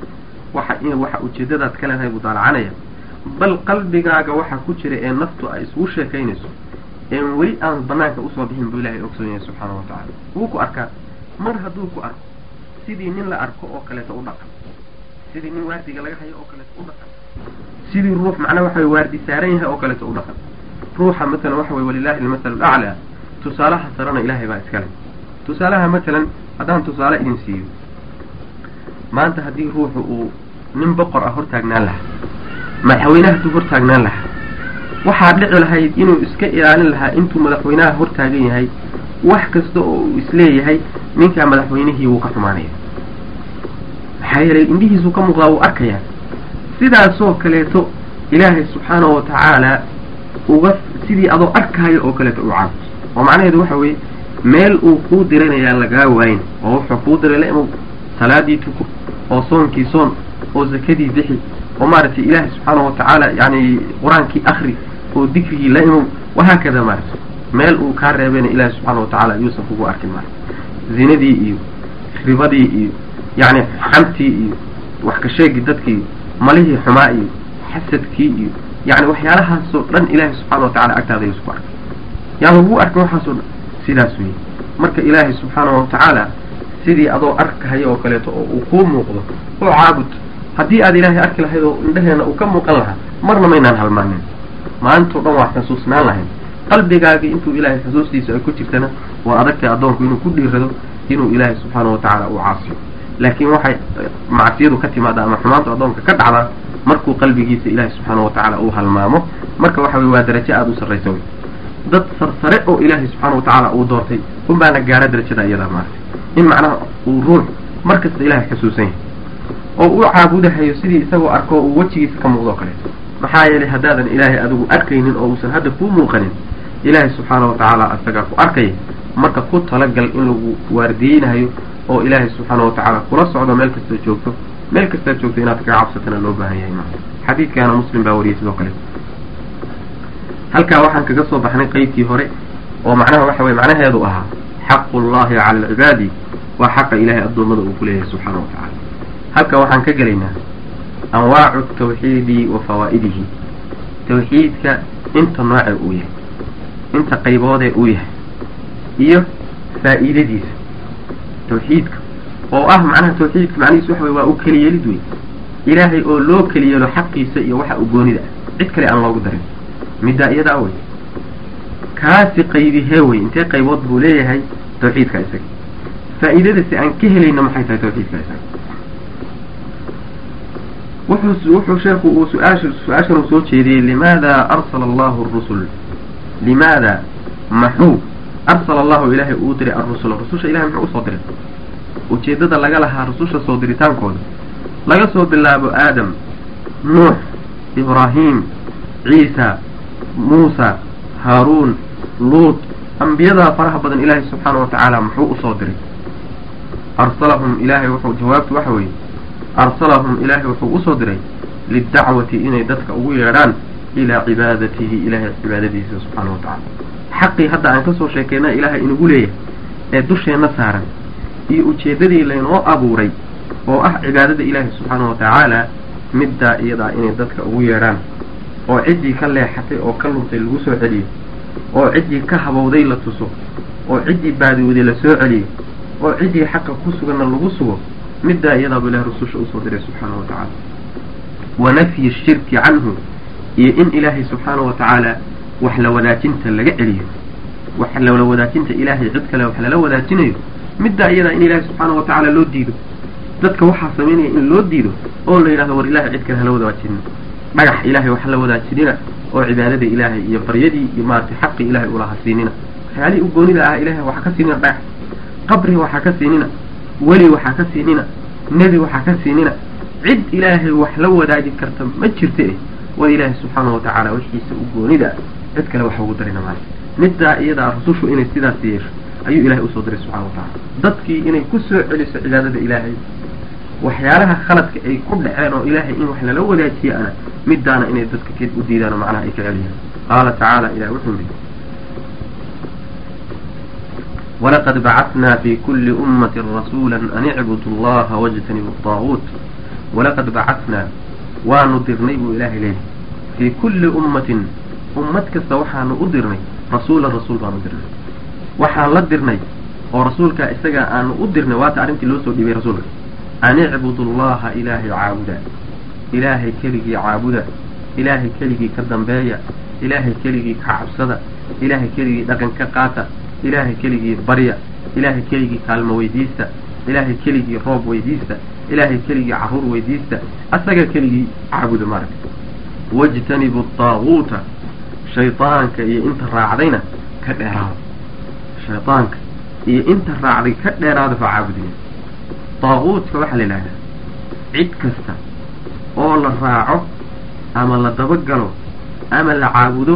waxa in waxa ujeedadaad ka leedahay buu daalacanaya bal qalbigaaga waxa ku jira ee naftu ay isugu sheekaynayso een weli aan banaanka u soo bixin buu ilahay ogsoon yahay subxaana wa tacaala. Wuu ku arkaa. Mar hadduu ku arko sidii nin la arko oo kaleeto u dhaqan sidii nin waardiga laga hayo oo kaleeto u dhaqan sidii ruux macnaa waxa way waardi saaran yahay oo kaleeto u dhaqan. Ruuxa matalan waxa way walilahi almasalu alaclaa. Tusaalaha sarana ilaahay baa iskale tusaalaha matalan haddaan tusaale idin siiyo. Maanta haddii ruuxu uu nin boqor ah hortaagnaan lahaa madaxweynaha hadduu hortaagnaan lahaa waxaa dhici lahayd inuu iska ilaalin lahaa intuu madaxweynaha hortaagan yahay wax kasta oo uu is leeyahay ninkaa madaxweynihii wuu ka xumaanaya. Maxaa yeelay indhihiisuu ka muuqdaa wuu arkayaa sidaasoo kaleeto ilaahay subxaana wa tacaala uga sidii adoo arkaayo oo kaleeto u caabud oo macnaheedu waxa weeye meel uu kuu diranayaa lagaa waayin oo wuxuu kuu diray la imow salaadii tuko oo soonkii soon oo zakadii bixi oo maaragtay ilaahay subxaana wa tacaala yani qur'aankii akri oo dikrigii la imow wahaakada maaragtay. Meel uu kaa reebayna ilaahay subxaana wa tacaala yuusan kugu arkin maarata zinadii iyo ribadii iyo yacni xamtii iyo wax ka sheegi dadkii malihii xumaa iyo xasadkii iyo yani waxyaalahaasoo dhan ilaahay subxaana wa tacala agtaada yuusan ku arkin yaan lagu arkin waxaasoo dhan sidaas weeye. Marka ilaahay subxaana wa tacaala sidii adoo arkahaya oo kaleeto oo uu kuu muuqdo oo caabud haddii aad ilaahay arki lahayd oo indhaheena uu ka muuqan lahaa marna maynaan halmaanin maantao dhan waa xusuusnaan lahayn. Qalbigaagii intuu ilaahay xusuustiisa ay ku jirtana waa adagtay addoonku inuu ku dhiirado inuu ilaahay subxaana wa tacaala uu caasiyo laakiin waxay macsiyadu ka timaada ama xumaantu addoonka ka dhacdaa markuu qalbigiisa ilaahay subxaana wa tacaala uu halmaamo. Marka waxa weye waa darajo aada u sarraysa wey dad sarsare oo ilaahay subxaana wa tacaala uu doortay unbaana gaara darajada iyadaa maartay. In macnaha uu ruux mar kasta ilaahay xusuusan yahay. Oo u caabudahayo sidii isagoo arko uu wejigiisa ka muuqdo kaleeto maxaa yeelay haddaadan ilaahay adigu arkaynin oo uusan hadda kuu muuqanin ilaahay subxaana wa tacaala isagaa ku arkaya marka ku talagal in lagu waardiyeynayo oo ilaahay subxaana wa tacaala kula socdo meel kastoo joogto meel kastaad joogto inaad kaga cabsatana loo baahan yahay maa xadiidkaana muslim baa wariyay sidoo kale. Halkaa waxaan kaga soo baxnay qeybtii hore oo macnaha waxa weye macnaheedu ahaa xaqu llahi cala alcibaadi waa xaqa ilaahay addoommada uu ku leeyahay subxaana wa tacaala halka waxaan ka gelaynaa anwaacu tawxiidi wa fawaa'idihi. Tawxiidka inta noocee uu yahay inta qayboodee uu yahay iyo faa'iidadiisa tawxiidka. Oo ah macnaha tawxiidka macnihiisu waxa wey waa u keliyeelid wey ilaahay oo loo keliyeelo xaqiisa iyo waxa uu goonida ah cid kale aan loogu darin. Middaa iyadaa wey kaasi qaybihee wey intee qaybood buu leeyahay? Tawxiidka isaga. Faa'iidadasi aan ka helayna maxay tahay tawxiidka isaga? Wuxuu wuxuu sheeku uu su'aasha su'aashan uu soo jeediyey limaada arsala allahu arusul limaada? Maxuu arsala allahu ilaahay uu diray arrusula rususha ilahay muxuu u soo diray? Ujeeddada laga lahaa rususha soo diritaankooda. Laga soo bilaabo aadam nuux ibraahim ciisa muusa haaruun luut. Ambiyadaa faraha badan ilaahay subxaana wa tacaala muxuu u soo diray? Arsalahum ilaahay wuxuu jawaabtu waxa weeye. Arsalahum ilaahay wuxuu u soo diray? Lidacwati inay dadka ugu yeedhaan ilaa cibaadatihi ilaahay cibaadadiisa subxaana wa tacaala xaqii hadda aan ka soo sheekeyna ilaahay inagu leeyahay ee dusheenna saaran iyo ujeeddadii laynoo abuuray oo ah cibaadada ilaahay subxaana wa tacaala middaa iyadaa inay dadka ugu yeedhaan oo ciddii ka leexatay oo ka luntay lagu soo celiyo oo ciddii ka habowday la tuso oo ciddii baadiwday la soo celiyo oo ciddii xaqa ku suganna lagu sugo middaa iyadaaba ilahi rususha u soo diray subxaanahu wa tacaala. Wa nafyi shirki canhu iyo in ilaahay subxaanahu wa tacaala wax la wadaajinta laga celiyo wax lala wadaajinta ilaahay cid kale wax lala wadaajinayo middaa iyadaa in ilaahay subxaanahu wa tacaala loo diido. Dadka waxaa samaynaya in loo diido oo la yidhahdo war ilahay cid kale hala wadaajinin dhagax ilaahay wax la wadaajinina oo cibaadada ilaahay iyo baryadii iyo maaragtay xaqii ilaahay ulaha siinina waxyaalihii u goonida ah ilahay waxaa ka siinina dhagax. Qabri waxaa ka siinina weli waxaa ka siinina nebi waxaa ka siinina. Cid ilaahay wax la wadaagi karta ma jirta eh war ilaahay subxaanahu wa tacaala wixiisa u goonida cid kale waxa ugu darina maayo middaa iyadaa rusushu inay sidaas yeesho ayuu ilahay u soo diray subxana wa tacaala. Dadkii inay ku soo celiso cibaadada ilaahay waxyaalaha khaladka ay ku dhaceen oo ilaahay in wax lala wadaajiye ana midaana inay dadka k u diidaan oo macnaha ay ka celiyaan. Qaala tacaala ilahi wuxuu yihi walaqad bacatnaa fi kuli ummati rasuula an icbudu allaha wajtanibu daaguut walaqad bacatnaa waanu dirnay buu ilaahay leeyahy fii kulli ummatin ummad kasta waxaanu u dirnay rasuulan rasuul baanu dirnay. Waxaan la dirnay oo rasuulkaa isagaa aanu u dirnay waata arrintii loo soo dhiibay rasuulka. An icbudu allaha ilaahay caabuda. Ilaahay keligii caabuda. Ilaahay keligii ka dambeeya. Ilaahay keligii ka cabsada. Ilaahay keligii dhaqan ka qaata. Ilaahay keligii barya. Ilaahay keligii kaalmo weydiista. Ilaahay keligii roob weydiista. Ilaahay keligii carruur weydiista. Asaga keligii caabuda maaragta wajtanibu daaguuta shaydaanka iyo inta raacdayna ka dheeraada shaydaanka iyo inta raacday ka dheeraada fa caabudiya. Daaguudka waxaa la yidhahdaa cid kasta oo la raaco ama la dabagalo ama la caabudo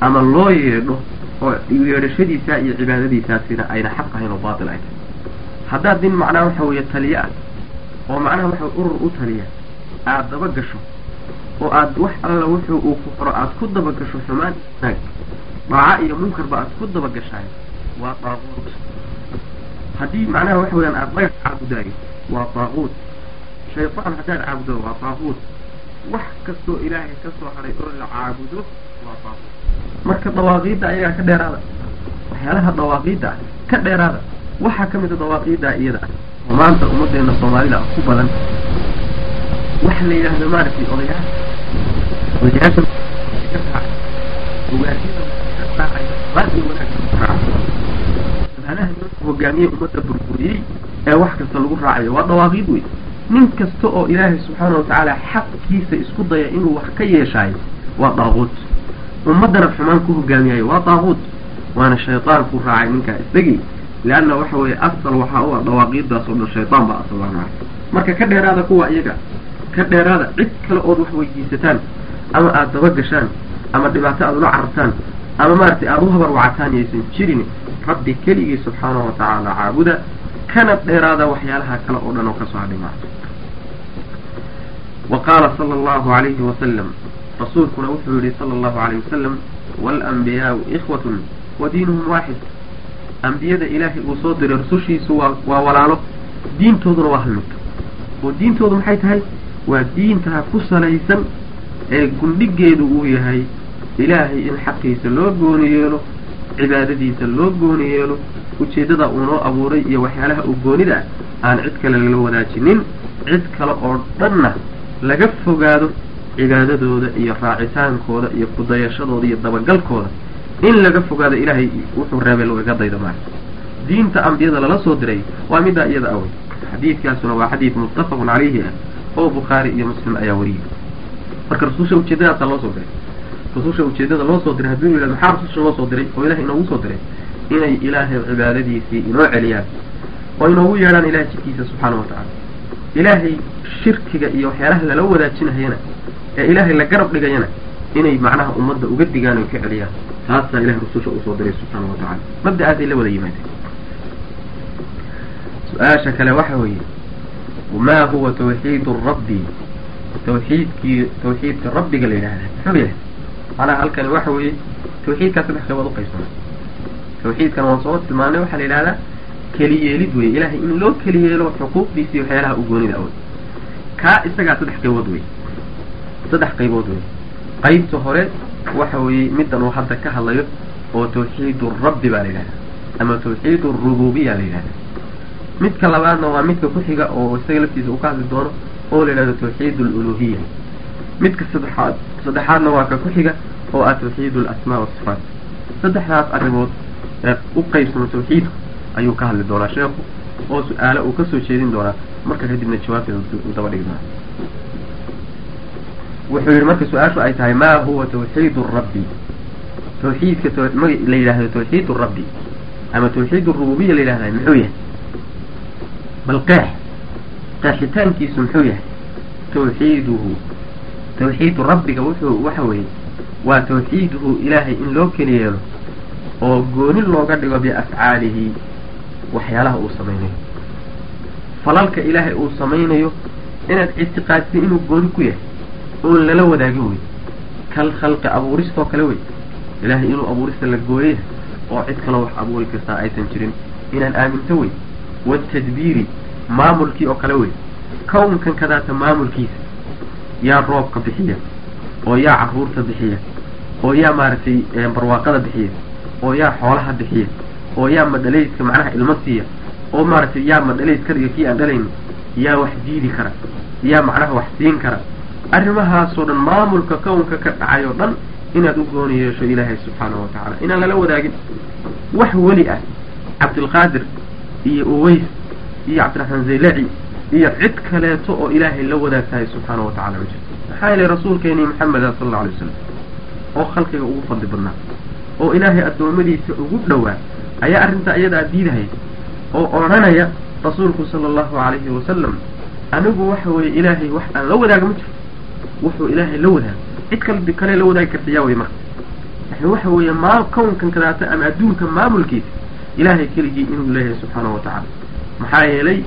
ama loo yeedho oo yeedhashadiisaa iyo cibaadadiisaasina ayna xaq ahayn oo baatil ay tahay. Haddaad nin macnaha waxa weeye taliye ah oo macnaha waxa urur u taliya aada daba gasho oo aad wax alla wuxuu uu ku qoro aada ku daba gasho xumaan. Naag dhaaca iyo munkarba aada ku daba gashaay waa daaquut haddii macnaha waxa weyaan aada dhagax caabudaayo waa daaquut shaydaan haddaad caabudo waa daaquut wax kastoo ilaahay ka soo haray oo la caabudo waa daaquut marka dawaaqiidda ayagaa ka dheeraada. Waxyaalaha dawaaqiidda ah ka dheeraada. Waxaa ka mid a dawaaqiidda iyada. Ah oo maanta ummaddeena soomaalida ku badan waxa la yidhaahdo maaragtay odayaal odayaasha ugaasida manaha hogaamiye ummadda burburiyey ee wax kasta lagu raacayo waa dawaaqiid wey nin kasta oo ilaahay subxaana wa tacaala xaqkiisa isku daya inuu wax ka yeeshaayo waa daaquut ummaddana xumaan ku hogaamiyayo waa daaquut waana shaydaan ku raacay ninkaa isagii leanna waxa weeye asal waxaa u ah dawaaqiiddaas oo dhan shaydaan baa asal waa marka ka dheeraada kuwa iyaga ka dheeraada cid kale ood wax weydiisataan ama aada daba gashaan ama dhibaato aada ula carartaan ama maaragtay aada u habar wacataan yaysan jirin rabbi keligii subxaanahu wa tacaala caabuda kana dheeraada waxyaalaha kale oo dhan oo ka soo hadhay maarta wa qaala sala allahu alayhi wasalam rasuulkuna wuxuu yihi sala allahu alayh wasalam waalanbiyaau ikhwatun wa diinuhum waaxid ambiyada ilaahay uu soo diray rusushiisu waa waa walaalo diintooduna waa hal oo diintoodu maxay tahay waa diintaa ku salaysan ee gundhigeedu uu yahay ilaahay in xaqiisa loo gooni yeelo cibaadadiisa loo gooni yeelo ujeeddada uu noo abuuray iyo waxyaalaha uu goonida ah aan cid kale lala wadaajinin cid kale oo dhanna laga fogaado cibaadadooda iyo raacitaankooda iyo kudayashadooda iyo dabagalkooda. In laga fogaado ilaahay wuxuu reebay lagaga daydo maara diinta ambiyada lala soo diray waa middaa iyada awey. Xadiidkaasuna waa xadiid muttafaqun calayhi ah oo bukhaari iyo muslim ayaa wariyay marka rasusha ujeedadaasa loo soo diray. Rususha ujeedada loo soo diray hadduu yidhahdo maxaa rususha loo soo diray? Oo ilahay inoogu soo diray. Inay ilaahay cibaadadiisii inoo celiyaan. Oo inoogu yeedhaan ilahay jidkiisa subxaana wa tacaala. Ilaahay shirkiga iyo waxyaalaha lala wadaajinahayana ee ilaahay la garab dhigayana inay macnaha ummadda uga digaan oy ka celiyaan. Taasaa ilahay rususha u soo diray subxaana wa tacala mabda-aasay la wada yimaadeen. Su'aasha kale waxa weeye ma huwa tawxiid rabbi tawxiidkii tawxiidka rabbiga la yidhahda muxuu yahay macnaha halkani waxa weeye tawxiidkaa saddex qaybood uqaybsana tawxiidkan waan soo tilmaanay waxaa la yidhahdaa keliyeelid wey ilahay in loo keliyeelo xuquuqdiisi waxyaalaha u goonida awey kaa isagaa saddex qaybood wey saddex qaybood wey qaybta hore waxa weeye middan uu hadda ka hadlayo oo tawxiid rabbi baa la yidhahda ama tawxiid rububiya la yidhahda midka labaadna waa midka ku xiga oo isaga laftiisa uu ka hadli doono oo la yidhahdo tawxiid aluluhiya midka saddexaad saddexaadna waa ka ku xiga oo ah tawxiid alasmaa wasifaat saddexdaas arrimood ee u qaybsamo tawxiidku ayuu ka hadli doonaa sheekhu oo su'aale uu ka soo jeedin doonaa marka kadibna jawaabteeda daba dhigi doonaa wuxuu yihi marka su'aashu ay tahay ma huwa tawxiid rabbi? Tawxiidka la yidhahdo tawxiid rabbi ama tawxiid rububiya la yidhahda muxuu yahay bal qeex qeexitaankiisu muxuu yahay tawxiiduhu tawxiidu rabbiga wuxuu waxa weeye waa tawxiiduhu ilaahay in loo keli yeelo oo gooni looga dhigo biafcaalihi waxyaalaha uu samaynayo falalka ilaahay uu samaynayo inaad ictiqaadsi inuu gooni ku yahay oon lala wadaagin wey kal khalqi abuuristoo kale wey ilaahay inuu abuurista la gooyay oo cid kaloo wax abuuri kartaa aysan jirin inaan aaminto wey watadbiiri maamulkii oo kale wey kownkan kadaata maamulkiisa yaa roobka bixiya oo yaa carruurta bixiya oo yaa maaragtay barwaaqada bixiya oo yaa xoolaha bixiya oo yaa madhalayska macnaha ilmo siiya oo maaragtay yaa madhalays ka dhiga kii aan dhalayni yaa wax diidi kara yaa macnaha wax siin kara arrimahaasoo dhan maamulka kownka ka dhacay oo dhan inaad u gooni yeesho ilaahay subxaanahu watacaala inaan lala wadaagin wax weli ah cabdilqaadir iyo uways iyo cabdiraxmaan zaylaci iyo cid kaleeto oo ilaahay la wadaagtahay subxaanahu watacala ma jirto maxaa yeelay rasuulkeenii maxameda sala alla alay wasalam oo khalqiga ugu fadli badnaa oo ilaahay addoommadiisa ugu dhowaa ayaa arrintaa iyadaa diidahaya oo odhanaya rasuulku sala allahu calayhi wasalam anigu waxa weeye ilaahay wax aan la wadaaga ma jirto. Wuxuu ilaahay la wadaago cid kale kale la wadaagi karta yaa wey marka. Yani waxa weeye maa kownkan kadaata ama adduunka maamulkiisa ilaahay keligii inuu leeyahay subxaanahu watacaala maxaa yeelay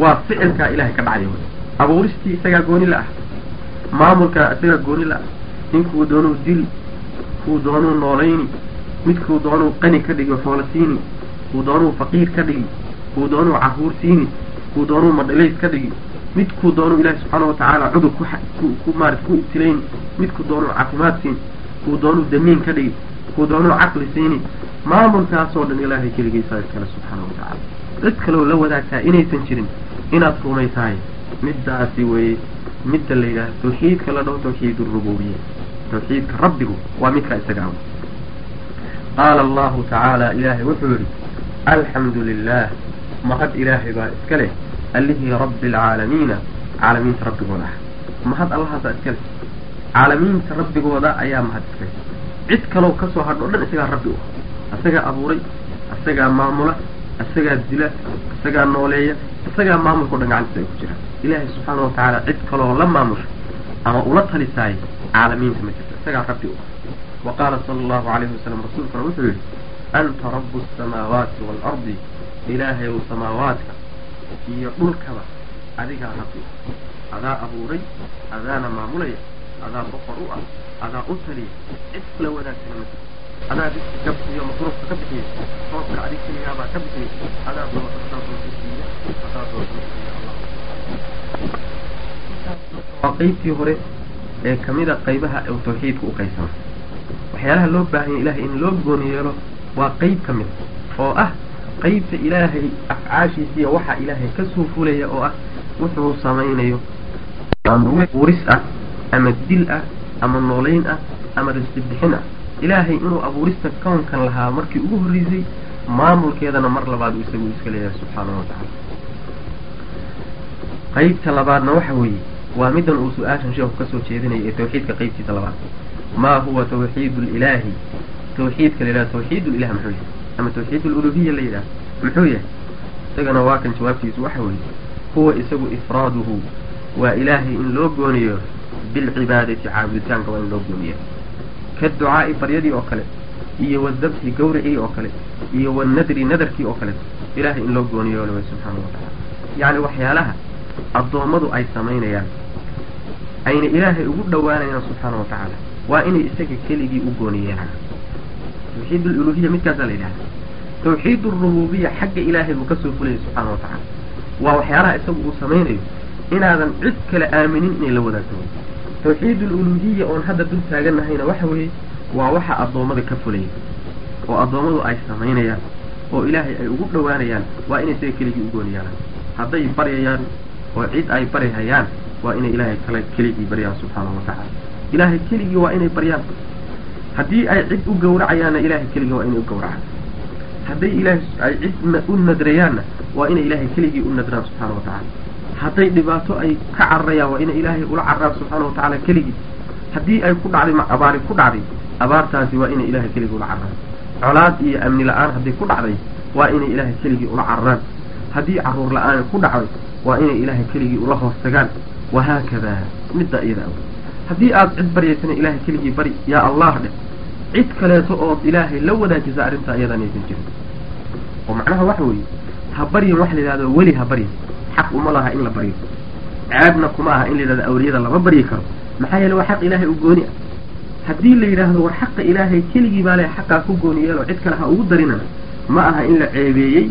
waa ficilkaa ilahay ka dhacaya wey abuuristii isagaa gooni la ah maamulkaa isagaa gooni la ah ninkuu doonuu dili kuu doonuu noolayni midkuu doonuu qani ka dhigi xoola siini kuu doonuu faqiir ka dhigi kuu doonuu carruur siini kuu doonuu madhalays ka dhigi midkuu doonuu ilaahi subxaana watacaala cudur ku maarata ku ibtilayni midkuu doonuu caafimaad siini kuu doonuu damiin ka dhigi kuu doonuu caqli siini maamulkaasoo dhan ilaahay keligiisa iskale subxaana watacaala cid kaloo la wadaagtaa inaysan jirin inaad rumaysahay middaasi weye midda la yidhahdo tawxiidka la dhaho tawxiid rububiya tawxiidka rabbigu waa midkaa isaga aw qaala allahu tacaala ilaahay wuxuu yidhi alxamdu lilah mahad ilaahay baa iska leh? Allihii rabbi alcaalamiina caalamiinta rabbigooda. Ah mahad allahaasaa iska leh? Caalamiinta rabbigooda ayaa mahad iska leh? Cid kaloo ka soo hadho o dhan isagaa rabbi u ah isagaa abuuray isagaa maamula isagaa dila isagaa nooleeya isagaa maamulka o dhan gacantiisa ay ku jiraan. Ilaahay subxaana watacaala cid kaloo la maamusha ama ula talisaay caalamiinta ma jirta isagaa rabbi u wa qaala sala allahu calayhi wasalam rasuulkuna wuxuu yidhi anta rabu asamaawaati waalardi ilaahay ow samaawaadka iyo dhulkaba adigaa rabbi adaa abuuray adaana maamulaya adaa boqor u ah adaa u taliya cid kula wadaagtana ma jirto adaa riski ka bixiyo masruufka ka bixiya roobka adig keligaabaa ka bixiya adaa doo adaa doonta siiya adaa doonta siiya allah waa qeybtii hore ee kamida qaybaha uu tawxiidku u qaybsama waxyaalaha loo baahanya ilahay in loo gooni yeelo waa qeyb ka mid oo ah qeybta ilaahay afcaashiisiiyo waxa ilaahay ka soo fulaya oo ah. Wuxuu samaynayo uris ah. Ama dil ah. Ama noolayn ah. Ama risqi bixin ah ilaahay inuu abuurista kownkan lahaa markii ugu horreysay maamulkeedana mar labaad uu isagu iska leeyahay subxaanahu watacaala qeybta labaadna waxa weeye waa middan uu su'aashan sheekhu ka soo jeedinaya ee tawxiidka qeybtiisa labaad. Maa huwa tawxiid lilaahi tawxiidka la yidhaha tawxiid lilah muxuu yahay? Ama tawxiid luluhiya la yidhaha muxuu yahay? Isagana waa kan jawaabtiisu waxa weeye huwa isagu ifraaduhu. Waa ilaahay in loo gooniyo bilcibaadati caabuditaanka waa in loo gooniya ka ducaa'i baryadii oo kale iyo wadabxi gawricii oo kale iyo wanadri nadarkii oo kale ilaahay in loo gooniyo way subxaana watacaala yacni waxyaalaha addoommadu ay samaynayaan ayna ilaahay ugu dhowaanayaan subxaana watacaala waa inay isaga keligii u gooniyeelaan tawxiid aluluhiya midkaasaa la yidhahda tawxiid alrububiya xagga ilaahay buu ka soo fulayay subxaana watacaala waa waxyaalaha isagu uu samaynayo inaadan cid kale aaminin inay la wadaagto tawxiid aluluhiya oon hadda dul taaganahayna waxa weeye waa waxa addoommada ka fulaya oo addoommadu ay samaynayaan oo ilaahay ay ugu dhowaanayaan waa inay isaga keligii u gooni yeelaan? Hadday baryayaan oo cid ay baryhayaan waa inay ilaahay kale keligii baryaan subxaanahu watacaala ilaahay keligii waa inay baryaan. Haddii ay cid u gowracayaanna ilaahay keligii waa inay u gowracaan. Hadday ilaahay ay cid u nadrayaanna waa inay ilaahay keligii u nadraan subxaana wa tacaala hadday dhibaato ay ka cararayaan waa inay ilaahay ula cararaan subxaana wa tacaala keligii. Haddii ay ku dhacday abaari ku dhacday abaartaasi waa inay ilaahay keligii ula cararaan colaad iyo amni la'aan hadday ku dhacday waa inay ilaahay keligii ula cararaan haddii carruur la'aan ku dhacday waa inay ilaahay keligii ula hoos tagaan wahaakadaa midda iyada aw haddii aad cid baryaysana ilaahay keligii bari yaa allah dheh cid kaleeto ood ilaahay la wadaajisa arrintaa iyadaan aysan jirin. Oo macnaha waxa weeye ha baryin wax la yidhahdo weli ha baryin xaq uma laha in la baryo ceebna kuma aha in la yidhahdo awliyada lama baryi karo. Maxaa yeele waa xaq ilaahay u gooni ah. Haddii la yidhaahdo war xaqa ilaahay keligii baa le xaqaa ku gooni yeelo cid kale ha ugu darinana ma aha in la ceebeeyey.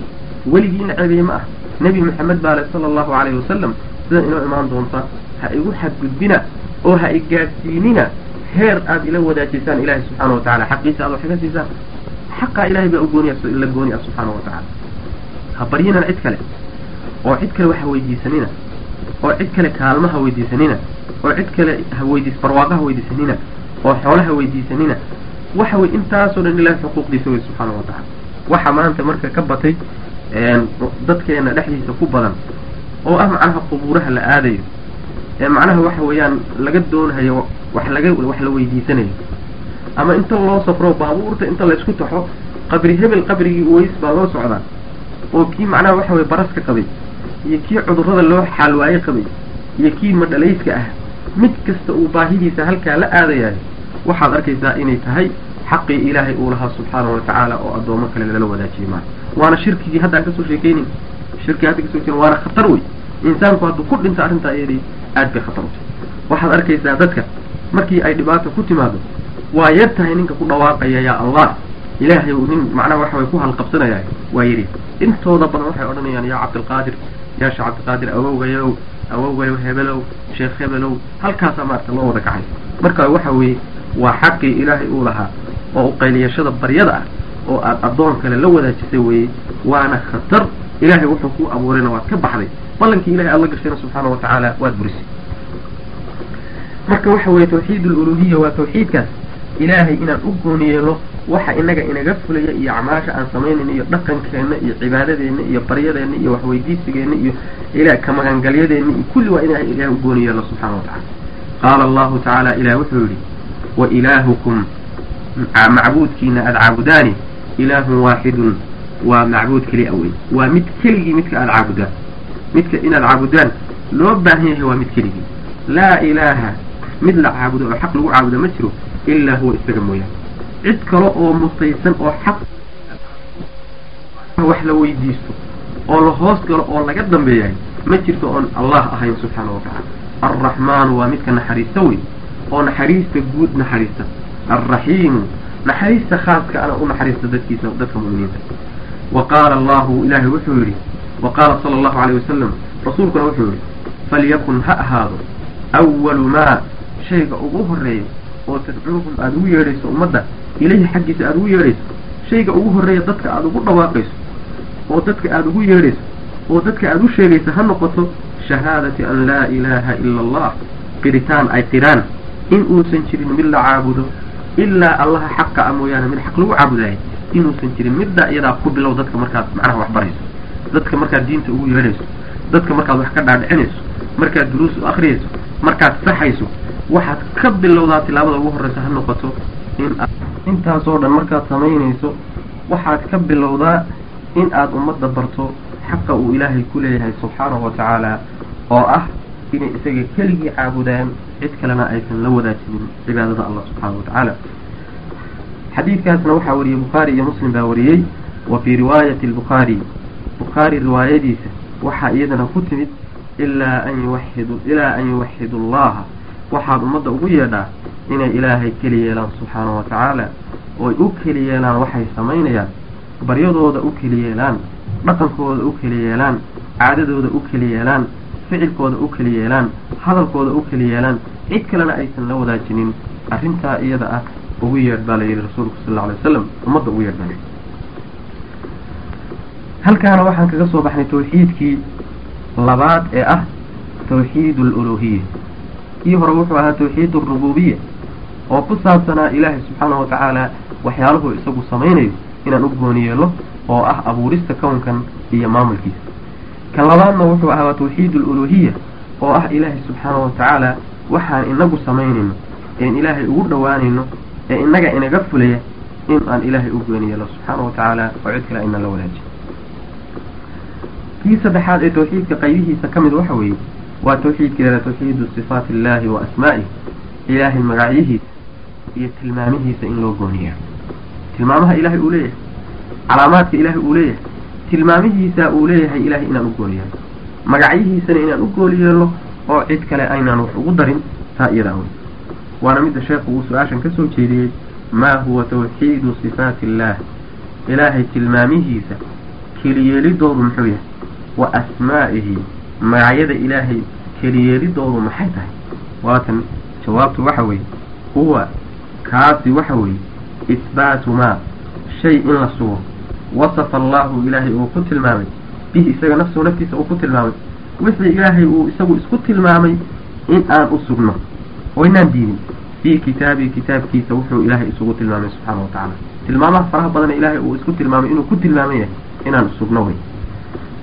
Weligii in la ceebeeyey ma aha. Nebi maxamed baa le sala allahu calayhi wasalam sida inoo imaan doonta ha igu xadgudbina oo ha igaadsiinina heer aad ila wadaajisaan ilaahay subxaana wa tacala xaqiisa aad wax ka siisaan. Xaqaa ilahay baa u gooniya la gooni ah subxaana wa tacaala. Ha baryinana cid kale oo cid kale wax weydiisanina oo cid kale kaalma ha weydiisanina oo cid kale ha weydiis barwaaqo ha weydiisanina oo xoolo ha weydiisanina waxa wey intaasoo dhan ilahay xuquuqdiisa wey subxaana wa tacala waxa maanta marka ka batay dadkeena dhexdiisa ku badan oo ah macnaha qubuuraha la aadayo ee macnaha waxa weeyaan laga doonahayo wax laga wax la weydiisanayo. Ama inta loo safro baabuurta inta laysku taxo qabri hebel qabrigii uweys baa loo socdaa oo kii macnaha waxa weye baraska qabay iyo kii cudurrada loo xaalwaaye qabay iyo kii madhalayska ah mid kasta uu baahidiisa halkaa la aadayahay waxaad arkaysaa inay tahay xaqii ilaahay uu lahaa subxaanahu wa tacaala oo addoomo kale lala wadaajiyay maa waana shirkigii hadda aan ka soo sheekeynin shirkigi hadda ka soo sheekeyn waana khatar wey insaanku hadduu ku dhinto arrintaa iyadii aad bay khatar u tahay. Waxaad arkaysaa dadka markii ay dhibaata ku timaado waa yar tahay ninka ku dhawaaqaya yaa allah. Ilaahay nin macnaha waxa way ku halqabsanaya waa yidhi intooda badan waxay odhanayaan yaa cabdilqaadir yaa sheekh cabdilqaadir awowgayow awowgayow hebelow sheekh hebelow halkaasaa maarata loo wada kacay. Marka waxa weeye waa xaqii ilaahay uu lahaa oo uqayliyashada baryada ah oo aad addoon kale la wadaajisay weeye waana khatar. Ilaahay wuxuu kuu abuurayna waad ka baxday. Ballankii ilahay aad la gashayna subxaana wa tacaala waad burisay. Marka waxa weeye tawxiid aluluhiya waa tawxiidkaas. Ilaahay inaan u gooni yeelo waxa inaga inaga fulaya iyo acmaasha aan samaynayna iyo dhaqankeenna iyo cibaadadeenna iyo baryadeenna iyo waxweydiisigeenna iyo ila ka magangalyadeenna iyo kulli waa inaa ilahay u gooni yeelo subxana wa tacala qaala allahu tacaala ilah wuxuu yidhi wa ilaahukum macbuudkiina aada caabudaani ilaahun waaxidun waa macbuud keli a wey waa mid keligii midka aada caabudaan midka inaad caabudaan loo baahan yahay waa mid keligii. Laa ilaaha mid la caabudo oo xaq lagu caabudo ma jiro ilaa huwa isaga mooyaane cid kale oo mutaysan oo xaq wax la weydiisto oo la hoos galo oo laga dambeeyahay ma jirto oon allah ahayn subxaana wa tacaala. Alraxmaanu waa midka naxariista wey oo naxariista guud naxariista. Alraxiimu naxariista khaaska ana u naxariista dadkiisa dadka mu'miniinta. Wa qaala allahu ilaahay wuxuu yidhi wa qaala sala allahu alayh wasalam rasuulkuna wuxuu yidhi falyakun ha ahaado awalu maa shayga ugu horreeya oo tadcuuhum aada ugu yeedhayso ummadda ilayhi xaggiisa aada ugu yeedhayso shayga ugu horreeya dadka aada ugu dhawaaqayso oo dadka aada ugu yeedhayso oo dadka aada u sheegayso ha noqoto shahaadati an laa ilaaha ila allah qiritaan ay qiraan in uusan jirin mid la caabudo ilaa allaha xaqa a mooyaane mid xaq lagu caabudaayay inuusan jirin middaa iyadaa ku bilow dadka markaad macnaha wax barayso dadka markaad diinta ugu yeedhayso dadka markaad wax ka dhaadhicinayso markaad duruus u akriyayso markaad saxayso waxaad ka bilowdaa tilaabada ugu horreysa ha noqoto in intaasoo dhan markaad samaynayso waxaad ka bilowdaa in aad ummadda barto xaqa uu ilaahay ku leeyahay subxaanahu wa tacaala oo ah inay isaga keligii caabudaan cid kalena aysan la wadaajinin cibaadada allah subxaanahu wa tacaala. Xadiidkaasna waxaa wariyey bukhaari iyo muslim baa wariyey wa fii riwaayati albukhaari. Bukhaari riwaayadiisa waxaa iyadana ku timid ilaa an yuwaxidu ilaa an yuwaxidu allaha waxaad ummadda ugu yeedhaa inay ilaahay keli yeelaan subxaanahu wa tacaala ooy u keli yeelaan waxay samaynayaan baryadooda u keli yeelaan dhaqankooda u keli yeelaan caadadooda u keli yeelaan ficilkooda u keli yeelaan hadalkooda u keli yeelaan cid kalena aysan la wadaajinin arrintaa iyada ah ugu yeedh baa la yidhi rasuulku sal alay wasalam ummadda ugu yeedh baa halkaana waxaan kaga soo baxnay tawxiidkii labaad ee ah tawxiid aluluhiya kii hore wuxuu ahaa tawxiid alrububiya oo ku saabsanaa ilaahay subxaanahu watacaala waxyaaluhu isagu samaynayo inaan u gooni yeelo oo ah abuurista kownkan iyo maamulkiisa. Kan labaadna wuxuu ahaa tawxiid aluluhiya oo ah ilaahay subxaanahu watacaala waxaan inagu samaynayno een ilaahay ugu dhowaanayno ee inaga inaga fulaya in aan ilaahay u gooni yeelo subxaanahu watacaala oo cid kale aynan la wadaajin kii saddexaad ee tawxiidka qaybihiisa ka mid waxa weeye waa tawxiidka ilaa tawxiidu sifaati illaahi wa asmaa'ih ilaahay magacyihiisa iyo tilmaamihiisa in loo gooniya tilmaamaha ilaahay uu leeyahay calaamaadka ilaahay uu leeyahay tilmaamihiisa uu leeyahay ilaahay inaan u gooniyeelo magacyihiisana inaan u gooni yeelno oo cid kale aynaan wax ugu darin taa iyadaa wey waana midda sheekhu uu su'aashan ka soo jeediyey maa huwa tawxiidu sifaati illaah ilaahay tilmaamihiisa keliyeelidoodu muxuu yahay wa asmaa'ihi magacyada ilaahay keliyeelidoodu maxay tahay? Waatan jawaabtu waxa weeye huwa kaasi waxa weeye isbaatu maa shay in la sugo. Wasafa allahu ilaahay uu ku tilmaamay bihi isaga nafsuhu naftiisa uu ku tilmaamay. Wixii ilaahay uu isagu isku tilmaamay in aan u sugno. Oo inaan diidin. Fii kitaabii kitaabkiisa wuxuu ilaahay isugu tilmaamay subxaana wa tacaala. Tilmaamaha faraha badan ee ilaahay uu isku tilmaamay inuu ku tilmaaman yahay inaan sugno wey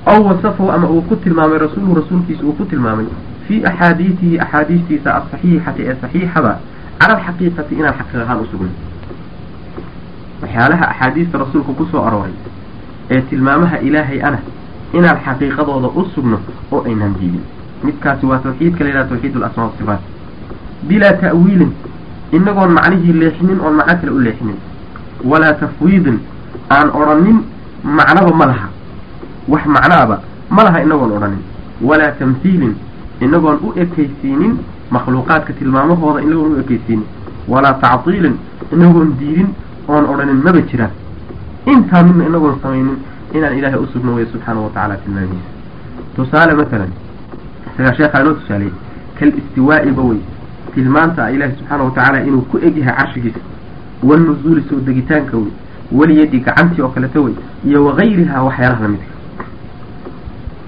aw wasafahu ama uu ku tilmaamay rasuuluhu rasuulkiisa uu ku tilmaamay fii axaadiisihi axaadiistiisa asaxiixati ee saxiixada cala alxaqiiqati inaan xaqiiq ahaan u waxyaalaha axaadiista rasuulka ku soo arooray ee tilmaamaha ilaahay ana inaan xaqiiqadooda u sugno oo aynaan diidin midkaasi waa tawxiidka la yidhaha tawxiid alasmaa wasifaat bilaa ta'wiilin inagoon macnihii leexinin oon macno kale u leexinin walaa tafwiidin aan odhanin macnaba ma laha wax macnaaba ma laha inagoon odhanin. Walaa tamhiilin inagoon u ekaysiinin makhluuqaadka tilmaamahooda inagoon u ekaysiinin. Walaa tactiilin inagoon diidin oon odhanin maba jiraan. Intaa midna inagoon samaynin inaan ilaahay u sugno subxaana wa tacaala tilmaamihiisa. Tusaale matalan isagaa sheekhaa inoo tusaaleyey kal istiwaa'iba wey. Tilmaanta ilaahi subxaana wa tacaala inuu ku egyahay carshigiisa. Walnuzuuli soo degitaanka wey. Waliyadi gacantii oo kaleta wey. Iyo wagayrihaa waxyaalaha lamidka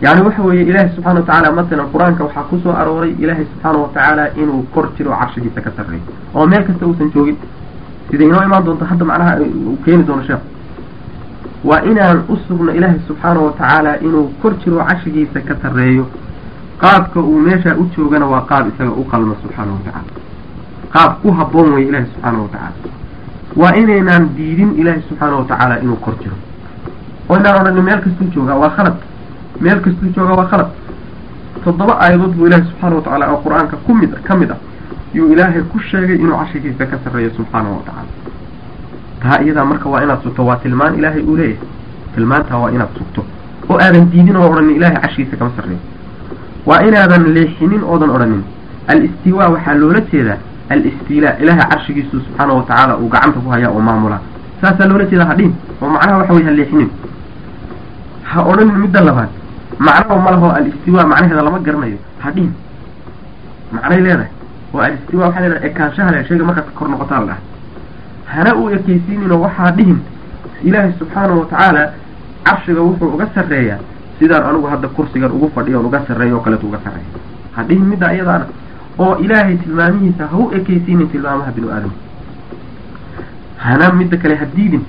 yani waxa weeye ilaahi subxana wa tacaala matalan qur'aanka waxaa ku soo arooray ilaahay subxaana wa tacaala inuu kor jiro carshigiisa ka sarreeyo. Oo meel kasta uusan joogin. Sida inoo imaan doonto? Hadda macnaha uu keeni doono sheekh. Waa inaan u sugno ilaahay subxaana wa tacaala inuu kor jiro carshigiisa ka sarreeyo. Qaabka uu meeshaa u joogana waa qaab isaga u qalma subxaana wa tacaala qaab ku habboon weye ilaahi subxaana wa tacaala waa inaynaan diidin ilaahi subxaana wa tacaala inuu kor jiro. Oo inaan odhanin meel kastuu joogaa waa khalad meel kastuu joogaa waa khalad. Toddoba aayadood buu ilaahi subxaana wa tacaala oo qur'aanka ku mid ka mid ah yuu ilaahay ku sheegay inuu carshigiisa ka sarreeyo subxaana wa tacaala. Taa iyadaa marka waa inaad sugto waa tilmaan ilaahay uu leeyahay. Tilmaantaa waa inaad sugto. Oo aadan diidin oo odhanin ilaahay carshigiisa kama sarreeyo. Waa inaadan leexinin oodan odhanin. Al-istiwaa waxaa loola jeedaa al-istilaa ilaahay carshigiisu subxaana wa tacaala uu gacanta ku hayaa oo maamulaa. Saasaa loola jeedaa hadhin oo macnaha waxa weye ha leexinin. Ha odhanin midda labaad macnaba ma laho al-istiwaa macnaheeda lama garanayo. Hadhin macnay leedahay. Oo al-istiwaa waxaa leedahay ekaanshaha le shayga markaad kor noqotaa la dhaha hana u ekaysiininoo waxaa dhihin ilaahay subxaana wa tacaala carshiga wuxuu uga sarreeyaa sidaan anigu hadda kursigan ugu fadhiyo on uga sarreeyo oo kaleetu uga sarreeya ha dhihin middaa iyadaana oo ilaahay tilmaamihiisa ha u ekaysiinin tilmaamaha binu aadam hana midda kale ha diidin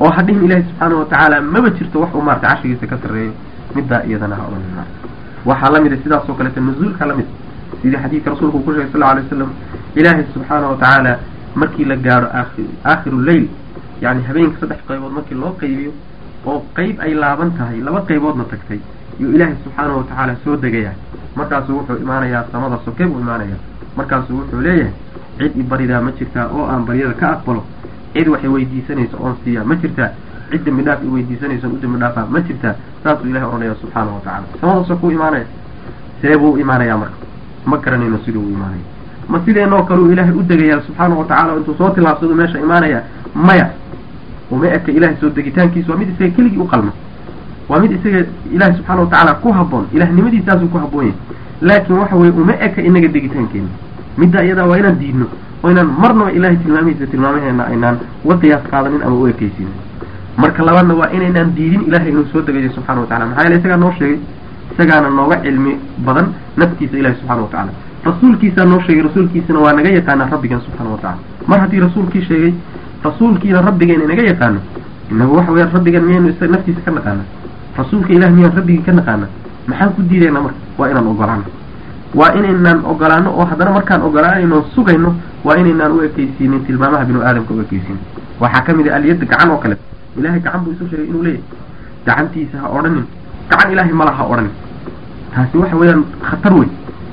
oo ha dhihin ilaahay subxaana wa tacaala maba jirto wax uu maarata carshigiisa ka sarreeyo middaa iyadana ha odhanin maarata waxaa la mida sidaas oo kaleeta nuzuulka la mid sidii xadiidka rasuulku uu ku sheegay sal lla alay wasalam ilaahay subxaana wa tacaala markii la gaadho aakhi aakhiru leyl yacni habeenka saddex qaybood markii loo qaybiyo oo qeyb ay laaban tahay laba qayboodna tagtay yuu ilaahay subxaana wa tacaala soo degayaa. Markaasuu wuxuu imaanayaa samada soke buu imaanayaa. Markaasuu wuxuu leeyahay cid i baridaa ma jirtaa oo aan baryada ka aqbalo. Cid waxay weydiisanayso oon siiyaa ma jirtaa cid dembi dhaaf i weydiisanayso u dembi dhaafaa ma jirtaa saasuu ilahay odhanaya subxaana wa tacala samada sokuu imaanaya see buu imaanayaa marka? Ma garanayno siduu u imaanaya. Ma sideenoo kale uu ilaahay u degayaa subxaana wa tacala intuu soo tilaabsadu meesha imaanaya? Maya. Uma eka ilahay soo degitaankiisa? Waa mid isaga keligii u qalma. Waa mid isaga ilaahay subxaana wa tacaala ku habboon. Ilahnimadiisaasuu ku habboon yahay. Laakiin waxa weye uma eka inaga degitaankeena midda iyadaa waa inaan diidno oo inaan marnaba ilahay tilmaamihiisa tilmaamaheena aynaan uga qiyaas qaadanin ama u ekeysiinin marka labaadna waa inaynaan diidin ilahay inuu soo degayo subxana wa tacala maxaa yeele isagaa noo sheegay isagaana nooga cilmi badan naftiisa ilahi subxana wa tacala rasuulkiisaa noo sheegay rasuulkiisana waa naga yaqaanaa rabbigan subxana wa tacala mar haddii rasuulkii sheegay rasuulkiina rabbigeena naga yaqaano inagu waxa weyaan rabbigan miyaynu isa naftiisa ka naqaana rasuulka ilah miyaan rabbigii ka naqaana maxaan ku diidayna marka? Waa inaan ogolaano. Waa inaynaan ogolaano oo haddana markaan ogolaanayno sugayno waa inaynaan u ekeysiinin tilmaamaha binu aadamka u ekeysiinin waxaa ka mid ah alyadda gacan oo kale ilahay gacan buu isu sheegay inuu leeyahay. Gacantiisa ha odhanin. Gacan ilahay mala ha odhanin. Taasi waxa weeyaan khatar wey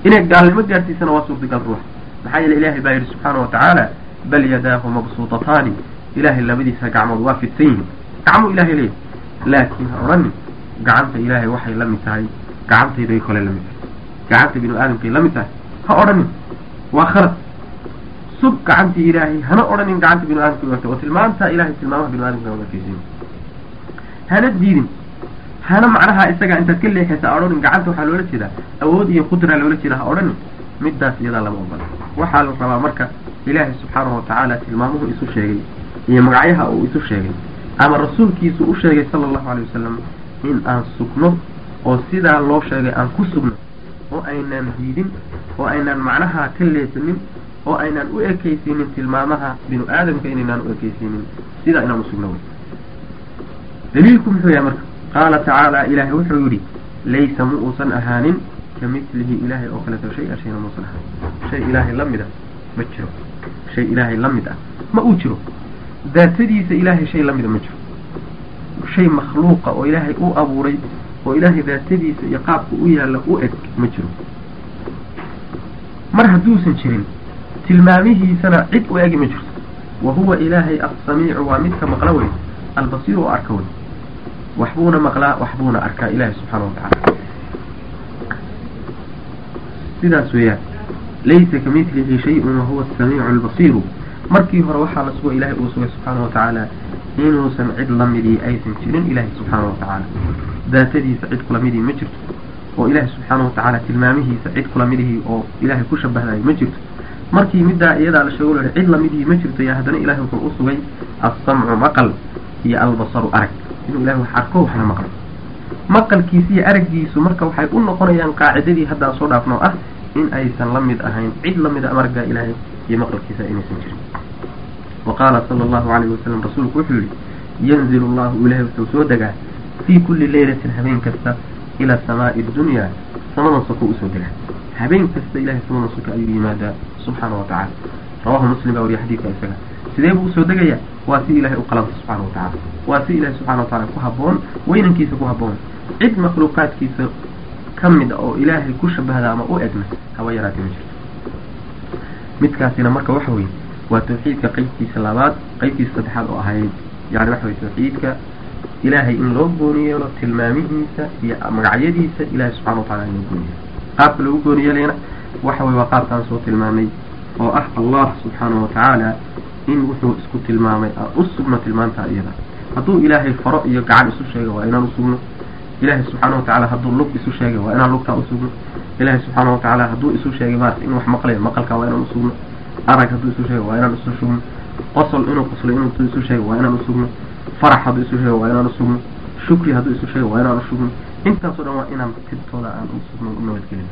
inay gaalnimo gaarsiisana waa suurtagal ruux. Maxaa yeele ilahay baa yidhi subxaana wa tacaala bal yadaahu mabsuutataani. Ilahay labadiisa gacmood waa fidsan yihiin. Gacmuu ilahay leeyahay. Laakiin ha odhanin. Gacanta ilaahay waxay la mid tahay. Gacantayday kole la mid tahay. Gacanta binu aadamkay la mid tahay. Ha odhanin. Waa khalad sug gacantii ilaahay hana odhanin gacanta binu aadamka u egtay oo tilmaamtaa ilahay tilmaamaha binu aadamka u ekeysiin hana diidin. Hana macnaha isaga intaad ka leexaysa ha odhanin. Gacanta waxaa loola jeedaa. Awood iyo qudraa loola jeeda ha odhanin. Middaas iyadaa lama ogola. Waxaa la rabaa marka ilaahay subxaanahu watacaala tilmaamuhu isu sheegay iyo magacyaha uu isu sheegay ama rasuulkiisu u sheegay sala allahu alay wasalam in aan sugno oo sidaa loo sheegay aan ku sugno. Oo aynaan diidin oo aynaan macnaha ka leesanin oo aynaan u ekeysiinin tilmaamaha binu aadamka inaynaan u ekeysiinin sidaa inaan usugno wey daliilku muxuu yahay marka? Qaala tacaala ilaahay wuxuu yidhi laysa mu uusan ahaanin ka mitlihi ilaahay oo kaleeto shay-a shayna muusan ahaanin. Shay ilaahay la mid ah ma jiro. Shay ilaahay la mid ah ma uu jiro. Daatadiisa ilaahay shay la mida ma jiro. Shay makhluuqa oo ilaahay u abuuray oo ilaahay daatadiisa iyo qaabka u yaalla u eg ma jiro. Mar hadduusan jirin tilmaamihiisana cid u egi ma jirto. Wa huwa ilaahay assamiicu waa midka maqla wey albasiiru oo arka wey waxbuuna maqlaa waxbuuna arkaa ilaahay subxaana wa tacaala sidaas weeyaan laysa ka mitlihi shay-un wahuwa asamiicu albasiiru. Markii hore waxaa la sugo ilahay uu sugay subxaana wa tacaala inuusan cid lamidii aysan jirin ilaahay subxaana wa tacaala daatadiisa cid kulamidii ma jirto oo ilaahay subxaana wa tacaala tilmaamihiisa cid kulamidihii oo ilaahay ku shabahdayo ma jirto markii middaa iyadaa la sheego cid lamidihii ma jirto yaa haddana ilahay wuxuu u sugay assamcu maqal iyo albasaru arag. Inuu ilahay wax arko waxna maqlo. Maqalkiisa iyo araggiisu marka waxay u noqonayaan qaacidadii haddaan soo dhaafno ah in aysan la mid ahayn. Cid la mid a margaa ilaahay iyo maqalkiisa inaysan jirin. Wa qaala sala allahu calayhi wasalam rasuulku wuxuu yihi yanzilu allahu ilahay wuxuu soo degaa fii kulli leylatin habeen kasta ila samaa'i dunyaa samadan soko u soo degaa. Habeen kasta ilahay samadan soka ayuu yimaadaa subxaana wa tacala rawahu muslim baa wariya xadiidka isaga sidee buu u soo degayaa waa si ilahay u qalanta subxana wa tacala waa si ilahay subxana wa tacala ku habboon weynankiisa ku habboon cid makhluuqaadkiisa ka mid a oo ilaahay ku shabahda ama u egna haba yaraatee ma jirto midkaasina marka waxa weeye waa tawxiidka qeybtiisa labaad qeybtiisa saddexaad oo ahayd yani waxa weye tawxiidka ilaahay in loo gooni yeelo tilmaamihiisa iyo magacyadiisa ilahay subxana wa tacala in loo gooni yeelo qaabka lagu gooni yeelayna waxa weye waa qaabkaan soo tilmaamay oo ah allah subxaana wa tacaala in wuxuu isku tilmaamay aan u sugno tilmaantaa iyada. Hadduu ilaahay faro iyo gacan isu sheega waa inaan usugno ilaahay subxaana wa tacala hadduu lug isu sheegay waa inaan lugtaa usugno ilaahay subxaana wa tacaala hadduu isu sheegay maarata in wax maqlayo maqalkaa waa inaan usugno arag hadduu isu sheegay waa inaan isu sugno. Qosol inuu qoslay inuu isu sheegay waa inaan usugno farax hadduu isu sheegay waa inaan usugno shukri hadduu isu sheegay waa inaan usugno intaasoo dhan waa inaan tibtooda aan usugno u nabadgelin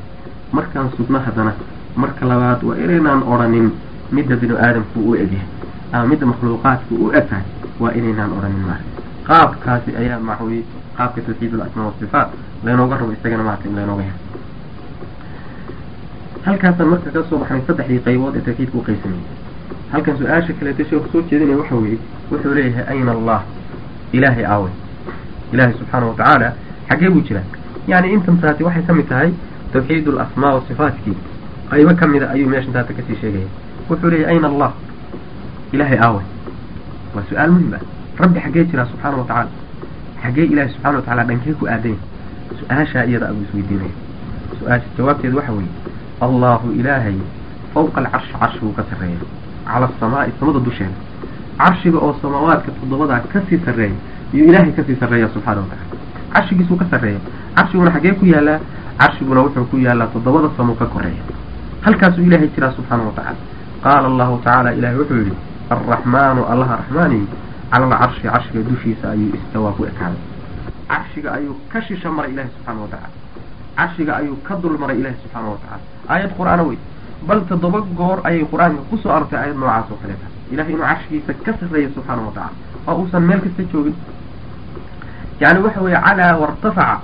markaan sugno haddana marka labaad waa inaynaan odhanin midda binu aadamku u egyahay ama midda makhluuqaadku u eg tahay waa inaynaan odhanin maarata qaabkaasi ayaa maxweye qaabka tawxiid alasmaa wasifaat laynooga rabo isagana maarata in laynooga helo halkaasaan marka ka soo baxnay saddexdii qaybood ee tawxiidka u qaysamayay halkan su'aasha kaleeto sheeku soo jeedinaya waxa weeye wuxuu leeyahay ayna allah ilaahay aawey ilaahay subxaana wa tacaala xaggee buu jiraa yani intan taati waxay ka mid tahay tawxiid alasmaa wasifaatkii qaybo ka mida ayuu meeshan taata ka sii sheegaya. Wuxuu leeyahay ayna allah? Ilaahay aawey waa su'aal muhiim ah. Rabbi xaggee jiraa subxaana wa tacaala. Xaggee ilaahay subxana wa tacala dhankee ku aadanya su'aashaa iyada abuu isweydiinaya su'aasha jawaabteedu waxa weeye. Allahu ilaahay fawqa alcarshi carshi buu ka sarreeya. Cala asamaa'i samada dusheeda. Carshiga oo samaawaadka toddobadaa ka sii sarreeya iyuu ilaahay ka sii sarreeya subxaana wa tacala carshigiisuu ka sarreeya. Carshiguna xaggee ku yaalaa carshiguna wuxuu ku yaalaa toddobada samo ka koreeya. Halkaasuu ilaahay jiraa subxaana wa tacaala. Qaala allahu tacaala ilahay wuxuu yidhi alraxmaanu allaha raxmaani cala alcarshi carshiga dushiisa ayuu istawaa ku ekaaday carshiga ayuu ka shisha maray ilahi subxaana wa tacala carshiga ayuu ka dul maray ilahi subxaana wa tacala aayad qur'aana wey. Bal toddoba goor ayay qur'aanka ku soo arortay aayad noocaas oo kaleeta ilahay inuu carshigiisa ka sarreeya subxaana wa tacala oo uusan meel kasta joogin. Yani waxa weeye calaa wartafaca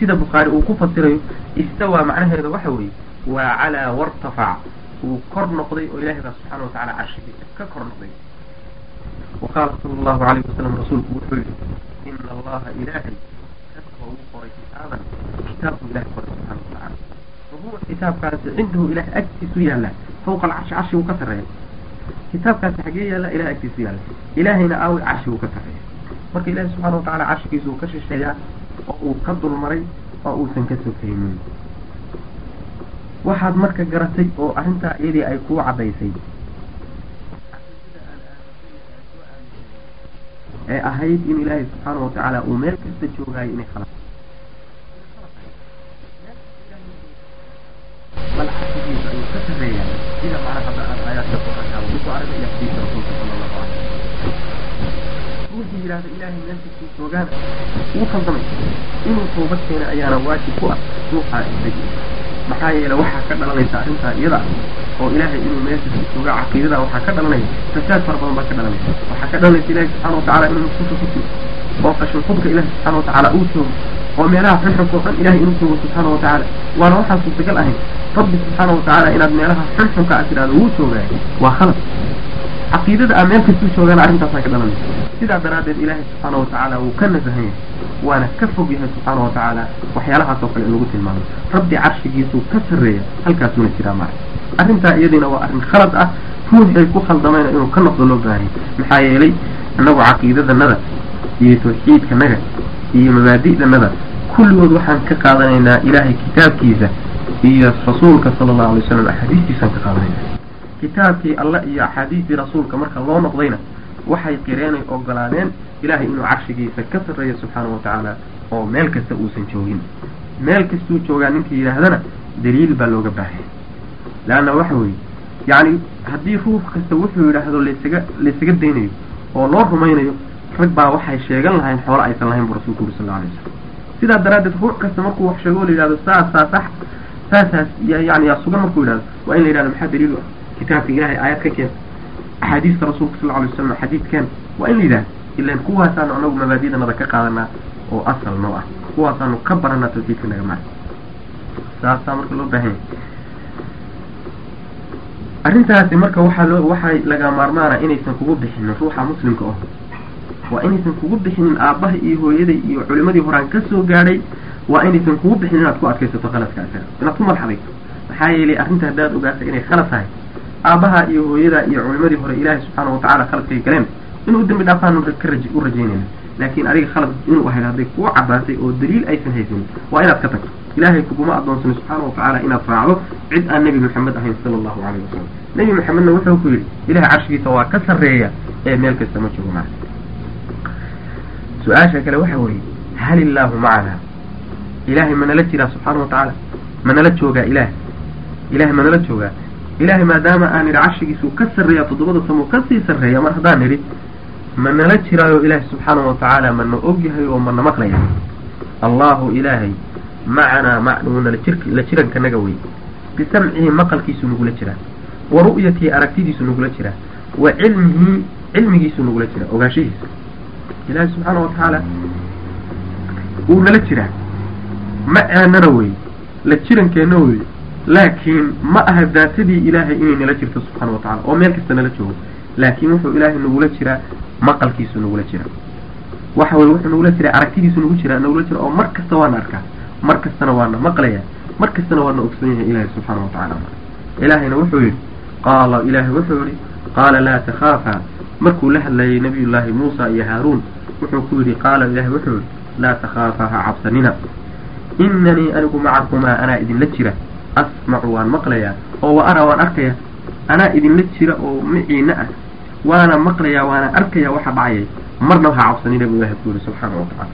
sida bukhaari uu ku fasirayo istawaa macnaheeda waxa weeye waa calaa wartafaca uu kor noqday oo ilahay baa subxaana wa tacala carshigiisa ka kor noqday. Wa qaala sala allahu alayhi wasalam rasuulku wuxuu yihi ina allaha ilaahay kataba uu qoray kitaaban kitaabku ilahay qoray subxana wa tacala wahuwa kitaabkaasi cindahu ilahay agtiisu yaalla fawqa alcarshi carshiguu ka sarreeya. Kitaabkaasi xagee yaalla ilahay agtiisu yaalla. Ilaahayna aawi carshiguu ka sarreeya. Marka ilahi subxaana wa tacala carshigiisa uu ka shisheeyaa oo uu ka dulmaray oo uusan ka sokaynin waxaad marka garatay oo arrintaa iyadii ay kuu caddaysay. Ee ahayd in ilaahay subxaana wa tacaala uu meel kasta joogaayo inay khala bal carshigiisa ayuu ka sarreeyaa. Sida macna hadda aad aayaadka qur'aanka ku soo aragay iyo xadiiska rasuulka sala allahu calayh ruuxii yidhahda ilaahay kastuu joogaana wuu khaldamay inuu toobad keena ayaana waajib ku ah ruuxaa isdegi maxaa yeele waxaa ka dhalanaysa arrintaa iyada oo ilaahay inuu meel kasta jooga caqiidada waxaa ka dhalanaya fasaad fara badan baa ka dhalanaysa waxaa ka dhalanaysa ilahi subxaana wa tacala inuu musqusha ku jiro oo qashin qubka ilahi subxaana wa tacaala uu joogo oo meelaha xunxunka oo dhan ilahay inuu joogo subxaana wa tacaala waana waxaan suurtagal ahayn rabbi subxaana wa tacaala inaad meelaha xunxunka aad tidhahdo wuu joogaayo waa khalad caqiidada aa meel kastuu joogaana arrintaasaa ka dhalanaysa sidaa daraaddeed ilaahay subxaana wa tacaala wuu ka nasahan yahay waana ka fog yahay subxaana wa tacaala waxyaalahaas oo kale in lagu tilmaamo rabbi carshigiisuu ka sarreeya halkaasuuna jiraa mara arrintaa iyadiina waa arrin khalad ah ruuxay ku khaldamayna inuu ka noqdo loo baahanya maxaa yeelay annagu caqiidadanada iyo tawxiidkanaga iyo mabaadi'danada kulligood waxaan ka qaadanaynaa ilaahay kitaabkiisa iyo rasuulka sala allahu alay wasalam axaadiistiisaan ka qaadanayna kitaabkii allah iyo axaadiistii rasuulka marka loo noqdayna waxay qireenay ogolaadeen ilaahay inuu carshigiisa ka sarreeyo subxaana wa tacaala oo meel kasta uusan joogin. Meel kastuu joogaa ninka yidhaahdana daliil baa looga baahaya leanna waxa weeye yacni haddii ruux kasta wuxuu yidhaahdo laysaga laysaga daynayo oo loo rumaynayo rag baa waxay sheegan lahayn xoolo aysan lahayn buu rasulku uri sal alla alay wasalam sidaa daraaddeed ruux kasta markuu wax sheego la yidhahdo saasaa sax saasaas yani yaa sugan markuu yidhahdo waa in la yidhahdo maxaa daliil u ah kitaabka ilahay aayad ka keen axaadiista rasuulka sal alay wasalam xadiidkeen waa in la yidhahdo ilan kuwaasaanu anagu mabaadidanada ka qaadanaa oo asal noo ah kuwaasaanu ka baranaa tawxiidka naga maa saasaa marka loo baahanya arrintaasi marka waxaa loo waxay laga maarmaana inaysan kugu bixinin ruuxa muslimka oh waa inaysan kugu bixinin aabbaha iyo hooyaday iyo culimadii horaan ka soo gaadhay waa inaysan kugu bixinin inaad ku adkaysato khaladka isaga inaad ku madaxdayso maxaa yeelay arrinta haddaad ogaata inay khalad tahay aabbaha iyo hooyada iyo culimadii hore ilaahay subxaana watacala khaladkay galeen. Inuu dembi dhaafaanu u rajaynayna laakiin adiga khalad inuu ahayd hadday kuu caddaatay oo daliil aysan haysanin waa inaad ka tagto. Ilaahay kuguma addoonsano subxaana watacaala inaad raacdo cid aan nebi maxamed ahayn sala allahu calayhi wasalam nebi maxamedna wuxuu ku yidhi ilahay carshigiisa waa ka sarreeya ee meel kasta ma joogo maa su'aasha kale waxa weeye hal illaahu macana. Ilaahay manala jiraa subxaana watacaala manala joogaa ilaah ilahay manala joogaa ilahay maadaama aan idhi carshigiisuu ka sarreeya toddobada samo ka sii sarreeya mar haddaan idhi manala jiraayo ilaahay subxaana watacaala mana ogyahay oo mana maqlaya? Allahu ilaahay macanaa macnuuna la jirankanaga wey bisamcihi maqalkiisu nagula jiraa wa ru'yatihi aragtidiisu nagula jiraa wa cilmihi cilmigiisu nagula jiraa ogaanshihiisa. Ilaahay subxaana watacaala wuu nala jiraa ma aanana wey la jirankeenna wey laakiin ma aha daatadii ilaahay inay nala jirto subxaana watacala oo meel kasta nala joogo. Laakiin wuxuu ilaahay nagula jiraa maqalkiisu nagula jiraa waxa weye wuxuu nagula jiraa aragtidiisu nagu jiraa nagula jira oo mar kasta waana arkaa. Mar kastana waana maqlaya mar kastana waana ogsoon yahay ilaahay subxaana watacaala ilaahayna wuxuu yidhi qaala ilaahay wuxuu yihi qaala laa takhaafa. Markuu la hadlayay nabiyullaahi muusa iyo haaruun wuxuu ku yidhi qaala ilaahay wuxuu yihi laa takhaafa ha cabsanina. Inanii anigu macakumaa anaa idinla jira asmacu waan maqlayaa oo wa araa waan arkaya anaa idinla jira oo miciina ah. Waana maqlayaa waana arkaya waxa dhacayay. Marna waxa cabsanina buu ilahay ku yidhi subxaana wa tacala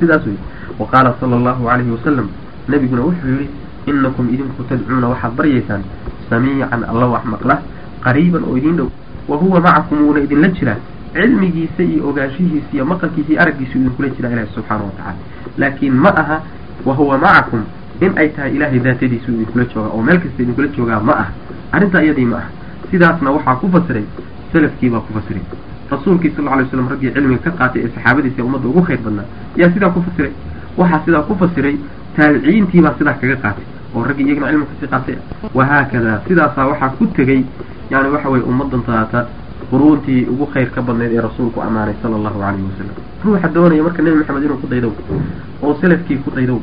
sidaas wey wa qaala sala allahu calayhi wasalam nebiguna wuxuu yidhi inakum idinku tadcuuna waxaad baryaysaan samiican alla wax maqla qariiban oo idin dhow. Wa huwa macakum wuuna idinla jiraa cilmigiisa iyo ogaanshihiisa iyo maqalkiisa iyo araggiisu idinkula jiraa ilahi subxaana wa tacala laakiin ma aha wa huwa macakum in ay tahay ilaahay daatadiisu idinkula joogaa oo meel kasta idinkula joogaa ma aha arrintaa iyadii ma aha sidaasna waxaa ku fasiray salafkii baa ku fasiray. Rasuulkii sal alay slam raggii cilmiga ka qaatay ee saxaabadiisa ummadda ugu khayr badnaa yaa sidaa ku fasiray. Waxaa sidaa ku fasiray taabiciintiibaa sidaa kaga qaatay oo raggii iyagana cilmiga ka sii qaatay. Wahaakada sidaasaa waxaa ku tegey yani waxa weye ummadan taata quruuntii ugu khayr ka badnayd ee rasuulku ammaanay sala allahu calayhi wasalam ruuxa doonaya marka nebi maxamed inuu ku daydow oo salafkii ku daydow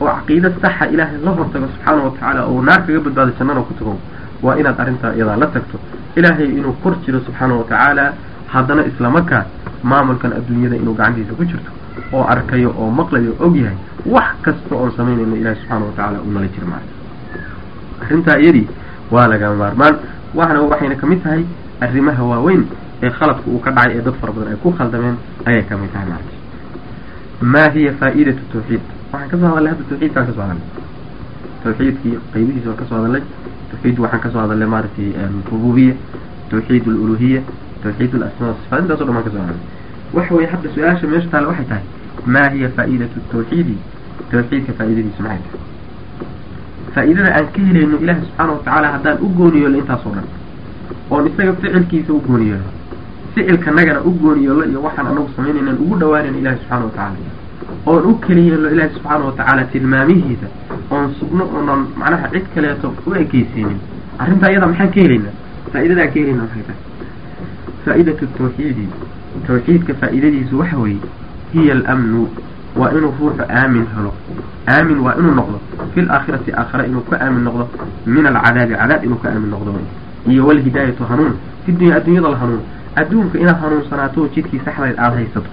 oo caqiida saxa ilaahay la hortago subxaana wa tacaala oo naar kaga badbaado jannana ku tago waa inaad arrintaa iyadaa la tagto. Ilaahay inuu kor jiro subxaana wa tacaala haddana islamarkaa maamulkan adduunyada inuu gacantiisa ku jirto oo arkayo oo maqlayo og yahay wax kasta oon samaynayno ilahi subxaana wa tacaala uu nala jiro maarka arrintaa iyadii waa laga maarmaan. Waxna waxayna ka mid tahay arrimaha waaweyn ee khaladku uu ka dhacay ee dad fara badan ay ku khaldameen ayay ka mid tahay maarka ma hiya faa'iidatu tawxiid waxaan ka soo hadalnay hadda tawxiidkaan ka soo hadalnay tawxiidkii qaybihiisa waan ka soo hadalnay tawxiid waxaan ka soo hadalnay maaragtay rububiya tawxiid aluluhiya tawxiid alasmaa sifaat intaas o dhan baan ka soo hadalnay waxa weye hadda su'aasha meesha taale waxay tahay ma hiya faa'iidatu tawxiidi? Tawxiidka faa'iidadiisu maxay tahay? Faa'iidada aan ka helayno ilaahi subxaana watacaala haddaan u gooniyoolno intaasoo dhan oon isaga ficilkiisa u gooniyoolno ficilkanagana u gooniyoolno iyo waxaan anagu samaynaynan ugu dhawaanayno ilahi subxaana watacaala oon u keliyeelno ilaahi subxaana watacaala tilmaamihiisa oon sugno oonan macnaha cid kaleeto u ekeysiinin arrintaa iyada maxaan ka helaynaa? Faa'iidada aan ka helayna maxay tahay? Faa'idatu tawxiidi. Tawxiidka faa'iidadiisu waxa weeye hiya alamnu waa inuu ruuxu aamin helo. Aamin waa inuu noqdo fi laakhirati aakhira inuu ka aamin noqdo min alcadaabi cadaab inuu ka aamin noqdo. Iyo walhidaayatu hanuun fi dunya adduunyada la hanuun adduunka inaad hanuunsanaato oo jidkii saxdayd aada haysato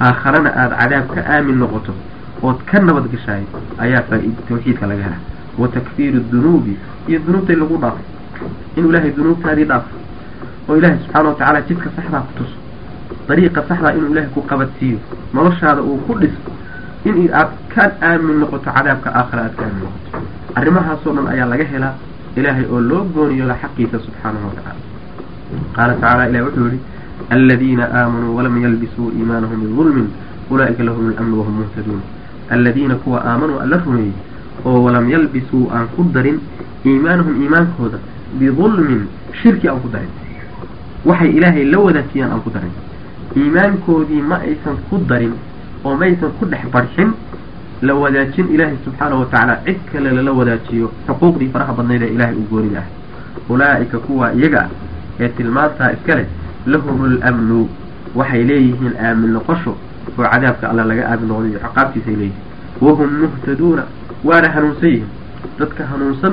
aakharana aada cadaab ka aamin noqoto ood ka nabad gashaay ayaa tawxiidka laga hela wa takfiiru dunuubi iyo dunuubtay lagu dhaafo inuu ilaahay dunuubtaadii dhaafo oo ilaahay subxaana wa tacaala jidka saxdaa ku tuso dariiqa saxdaa inuu ilaahay ku qabadsiiyo noloshaada uu ku dhiso in aad ka aamin noqoto cadaabka aakhira aad ka aamin noqoto. Arrimahaasoo dhan ayaa laga helaa ilaahay oo loo gooniyola xaqiisa subxaanahu wa tacaala qaala tacaala ilahi wuxuu yihi aladiina aamanuu walam yalbisuu iimaanahum bidulmin ulaa'ika lahum alamnu wahum muhtaduun aladiina kuwa aamanuu alla rumeeyey oo walam yalbisuu aan ku darin iimaanahum iimaankooda bidulmin shirki aan ku darin waxay ilaahay la wadaajiyaan aan ku darin iimaankoodii ma aysan ku darin oo maysan ku dhex barxin la wadaajin ilaahay subxaana wa tacaala cid kale lala wadaajiyo xuquuqdii faraha badnayd ee ilaahay uu goonida ah ulaa'ika kuwa iyaga ah ee tilmaantaa iska leh lahum lamnu waxay leeyihiin aamin noqosho oo cadaabka alla laga aamin noqdo iyo ciqaabtiisay leeyihiin. Wahum muhtaduuna waana hanuunsan yihiin. Dadka hanuunsan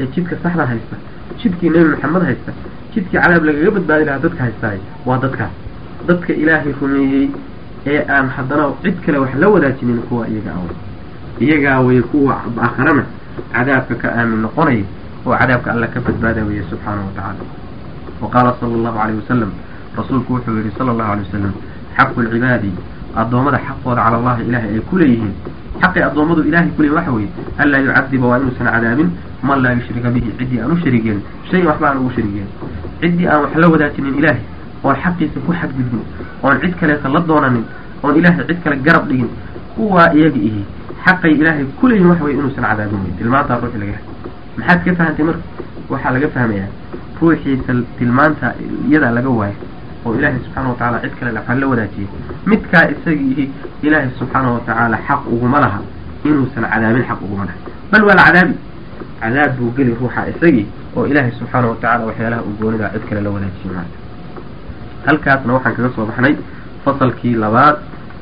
ee jidka saxda haysta jidkii nebi maxamed haysta jidkii cadaab lagaga badbaadi lahaa dadka haystaay waa dadkaas dadka ilaahay rumeeyey ee aan haddana cid kale wax la wadaajinin kuwa iyaga aw iyagaa way kuwa aakharana cadaabka ka aamin noqonaya oo cadaabka alla ka badbaada weeye subxaanahu wa tacaala wa qaala sala allahu alayh wasalam rasuulku wuxuu yihi sala allahu alay wasalam xaqu lcibaadi addoommada xaqooda cala allahi ilaahay ay ku leeyihiin xaqii addoommadu ilahay ku leeyihiin waxa weeye anlaa yucadiba waa inuusan cadaabin man laa yushrika bihi ciddii aan u sharigeelin shayan waxba aan ugu sharigeelin ciddii aan wax la wadaajinin ilaahay oon xaqiisa ku xadgudbin oon cid kaleeta la doonanin oon ilaahay cid kale garab dhigin kuwaa iyaga ihi xaqay ilaahay ku leeyihiin waxa weye inuusan cadaabin wey tilmaantaa ruuxi laga maxaad ka fahantay marka waxaa laga fahmayaa ruuxiisa tilmaanta iyadaa laga waayo oo ilaahay subxaana wa tacaala cid kale la wadaajiyay midkaa isagiihi ilaahay subxaana wa tacaala xaq uguma laha inuusan cadaabin xaq uguma laha. Bal waa la cadaabi. Cadaab buu geli ruuxa isagii oo ilaahay subxaana wa tacala waxyaalaha uu goonidaa cid kale la wadaajiyay maanta. Halkaasna waxaan kaga soo baxnay fasalkii labaad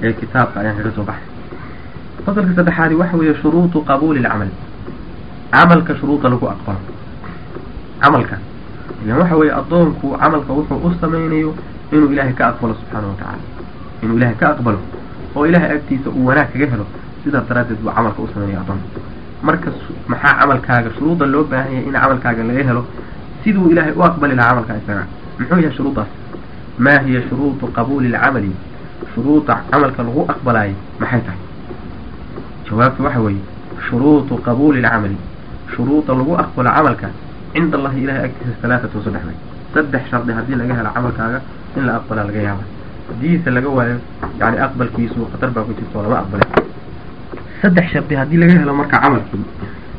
ee kitaabka ayaan kaga soo baxnay. Fasalka saddexaadi waxa weeye shuruudu qabuuli lcamal. Camalka shuruuda lagu aqbalo camalka ilan waxa weeye addoonku camalka wuxuu u samaynayo inuu ilaahay ka aqbalo subxaana wa tacaala. Inuu ilaahay ka aqbalo oo ilaahay agtiisa uu wanaag kaga helo sidaas daraaddeed buu camalka u sameynaya addoonka marka maxaa camalkaaga shuruudda loo baahan yahay in camalkaaga laga helo? Siduu ilaahay u aqbali lahaa camalkaa isaga. Muxuu yahay shuruuddaas? Ma hiya shuruudu qabuuli lcamali? Shuruuda camalka lagu aqbalaayo maxay tahay? Jawaabtu waxa weeye shuruudu qabuuli lcamali. Shuruuda lagu aqbalo camalka cinda allahi ilahay agtiisa halaatatun saddex way saddex shardi haddii laga helo camalkaaga in la aqbalaa laga yaaba haddiise laga waayo yani aqbalkiisu khatar baa ku jirta oo lama aqbalay saddex shardi haddii laga helo marka camalkii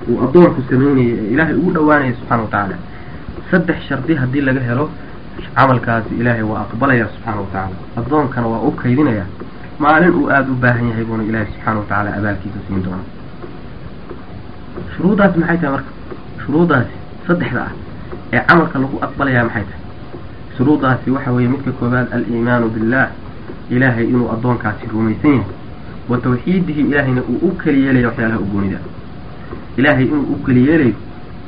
uu addoonku sameynaya ee ilaahay ugu dhawaanaya subxaana wa tacaala saddex shardi haddii laga helo camalkaasi ilaahay waa aqbalaya subxaana wa tacaala addoonkana waa u kaydinaya maalin uu aada u baahan yahay buuna ilaahay subxaana wa abaalkiisa siin doona shuruudaasi maxay tahay marka shuruudaasi saddexda ah ee camalka lagu aqbalayaa maxay tahay? Shuruudaasi waxa weeye midka koowaad aliimaanu billah ilaahay inuu addoonkaasi rumaysan yahay. Wa tawxiidihi ilaahayna uu u keli yeelayo waxyaalaha ugoonida ilaahay inuu u keli yeelayo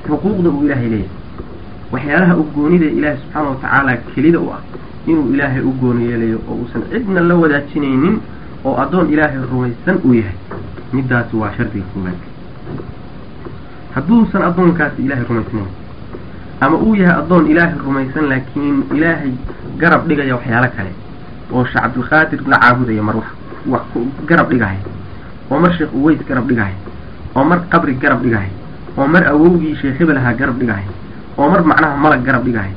xuquuqda uu ilaahay leeyahay. Waxyaalaha ugoonida ilaahay subxaana wa tacaala kelida u ah inuu ilaahay u gooni yeelayo oo uusan cidna la wadaajinaynin oo addoon ilaahay rumaysan uu yahay. Middaasi waa shardiga koowaad hadduusan addoonkaasi ilaahay rumaysnayn ama uu yahay addoon ilaahay rumaysan laakiin ilaahay garab dhigaya waxyaalo kale oo sheekh cabdilqaadir la caabudaya mar wax wax garab dhigahaya oo mar sheekh uweys garab dhigahaya oo mar qabri garab dhigahaya oo mar awowgii sheekh hebel ahaa garab dhigahaya oo mar macnaha malag garab dhigahaya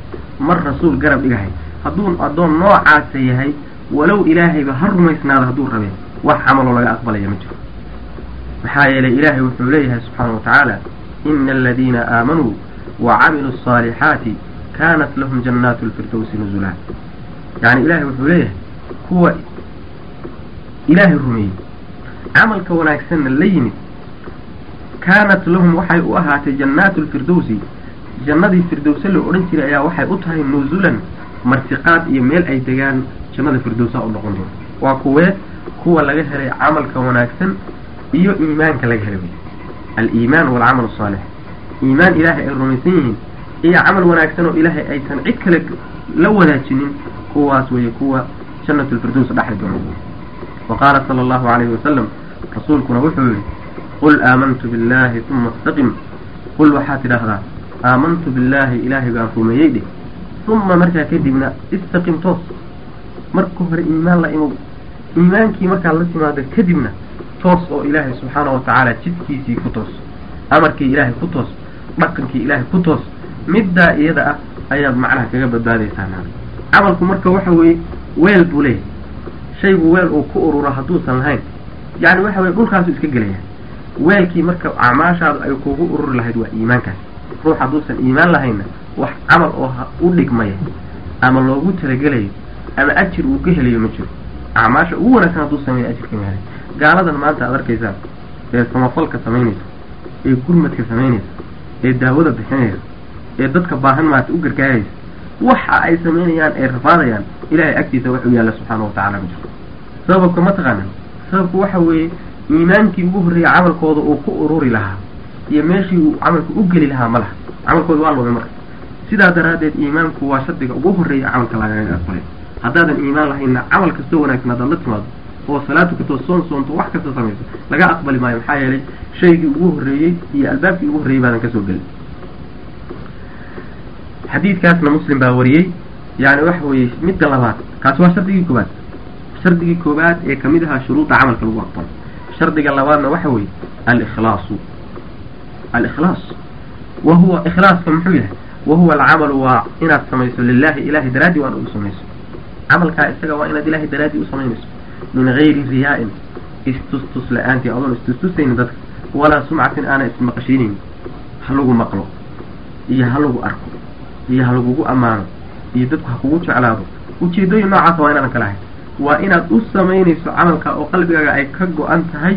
mar rasuul garab dhigahaya hadduu addoon noocaasa yahay walow ilaahayba ha rumaysnaado hadduu rabeen wax camaloo laga aqbalaya ma jiro. Maxaa yeelay ilaahay wuxuu leeyahay subxaana wa tacaala ina aladiina aamanuu wa camiluu asaalixaati kaanat lahum jannaatu lfirdowsi nuzulaa yacni ilaahay wuxuu leeyahay kuwa ilaahay rumeeyey camalka wanaagsanna la yimid kaanat lahum waxay u ahaatay jannaatu lfirdowsi jannadii firdowse la odhan jiray ayaa waxay u tahay nuzulan martiqaad iyo meel ay degaan jannada firdowsa u noqon doon waa kuwee kuwa laga helay camalka wanaagsan iyo iimaanka laga helay wey aliimaan walcamal asaalix iimaan ilaahay ay rumaysan yihiin iyo camal wanaagsan oo ilaahay aysan cid kale la wadaajinin kuwaas weeye kuwa jannatu lfirdows dhexli doona wa qaala sala allahu calayhi wasalam rasuulkuna wuxuu yihi qul aamantu billahi uma istaqim. Qul waxaad tidhaahdaa aamantu billaahi ilaahay baan rumeeyey dheh uma markaa kadibna istaqim toos. Marka hore iimaan la imow iimaankii markaad la timaado kadibna toos oo ilaahay subxaana wa tacaala jidkiisii ku toos amarkii ilaahay ku toos dhaqankii ilaahay ku toos middaa iyada ah ayaad macnaha kaga badbaadaysaa naada camalku marka waxa weeye weel buu leeyahay. Shaygu weel uu ku ururo hadduusan lahayn. Yacni waxa weye dhulkaasu iska gelaya. Weelkii marka acmaashaadu ay kugu ururi lahayd waa iimaankaas. Ruux hadduusan iimaan lahaynna wax camal oo u dhigmaya ama loogu talagelayo ama ajir uu ka helayo ma jiro. Acmaasha ugu wanaagsan hadduu sameeyo ajirka ma helay gaaladan maanta aad arkaysaa ee samafalka samaynaysa ee gurmadka samaynaysa ee daawada bixinaysa ee dadka baahan maata u gargaaraysa waxa ay samaynayaan ee rafaadayaan ilahay agtiisa wax u yaalla subxaana wa tacala ma jiro sababka ma taqaanan sababku waxa weeye iimaankii ugu horreeyay camalkooda uu ku ururi lahaa iyo meeshii uu camalku u geli lahaa ma laha. Camalkooda waa lumay marka. Sidaa daraaddeed iimaanku waa shardiga ugu horreeya camalka lagaga aqbalay haddaadan iimaan lahaynna camal kastoo wanaagsan haddaad la timaado oo salaatu katoo soon soonto wax kasta samayso. Laga aqbali maayo maxaa yeelay shaygii ugu horreeyey iyo albaabkii ugu horreeyey baadan ka soo gelin xadiidkaasna muslim baa wariyey yani waxa weeye midda labaad kaasi waa shardigii koobaad shardigii koobaad ee ka mid ahaa shuruuda camalka lagu aqbalo. Shardiga labaadna waxa weeye alikhlaasu. Alikhlaas wa huwa ikhlaaska muxuu yahay? Wa huwa alcamalu waa inaad samayso lilahi ilahay daraaddi waana u samayso. Camalkaa isaga waa inaad ilahay daraaddi u samaynayso min gayri riyaa-in istustus la'aantii adoon istustusaynin dadka walaa sumcatin aana ismaqashiinaynin ha lagu maqlo iyo ha lagu arko iyo ha lagugu ammaano iyo dadku ha kugu jeclaado ujeedooyin noocaasa waa inaadan kala ahayn waa inaad u samaynayso camalka oo qalbigaaga ay ka go-an tahay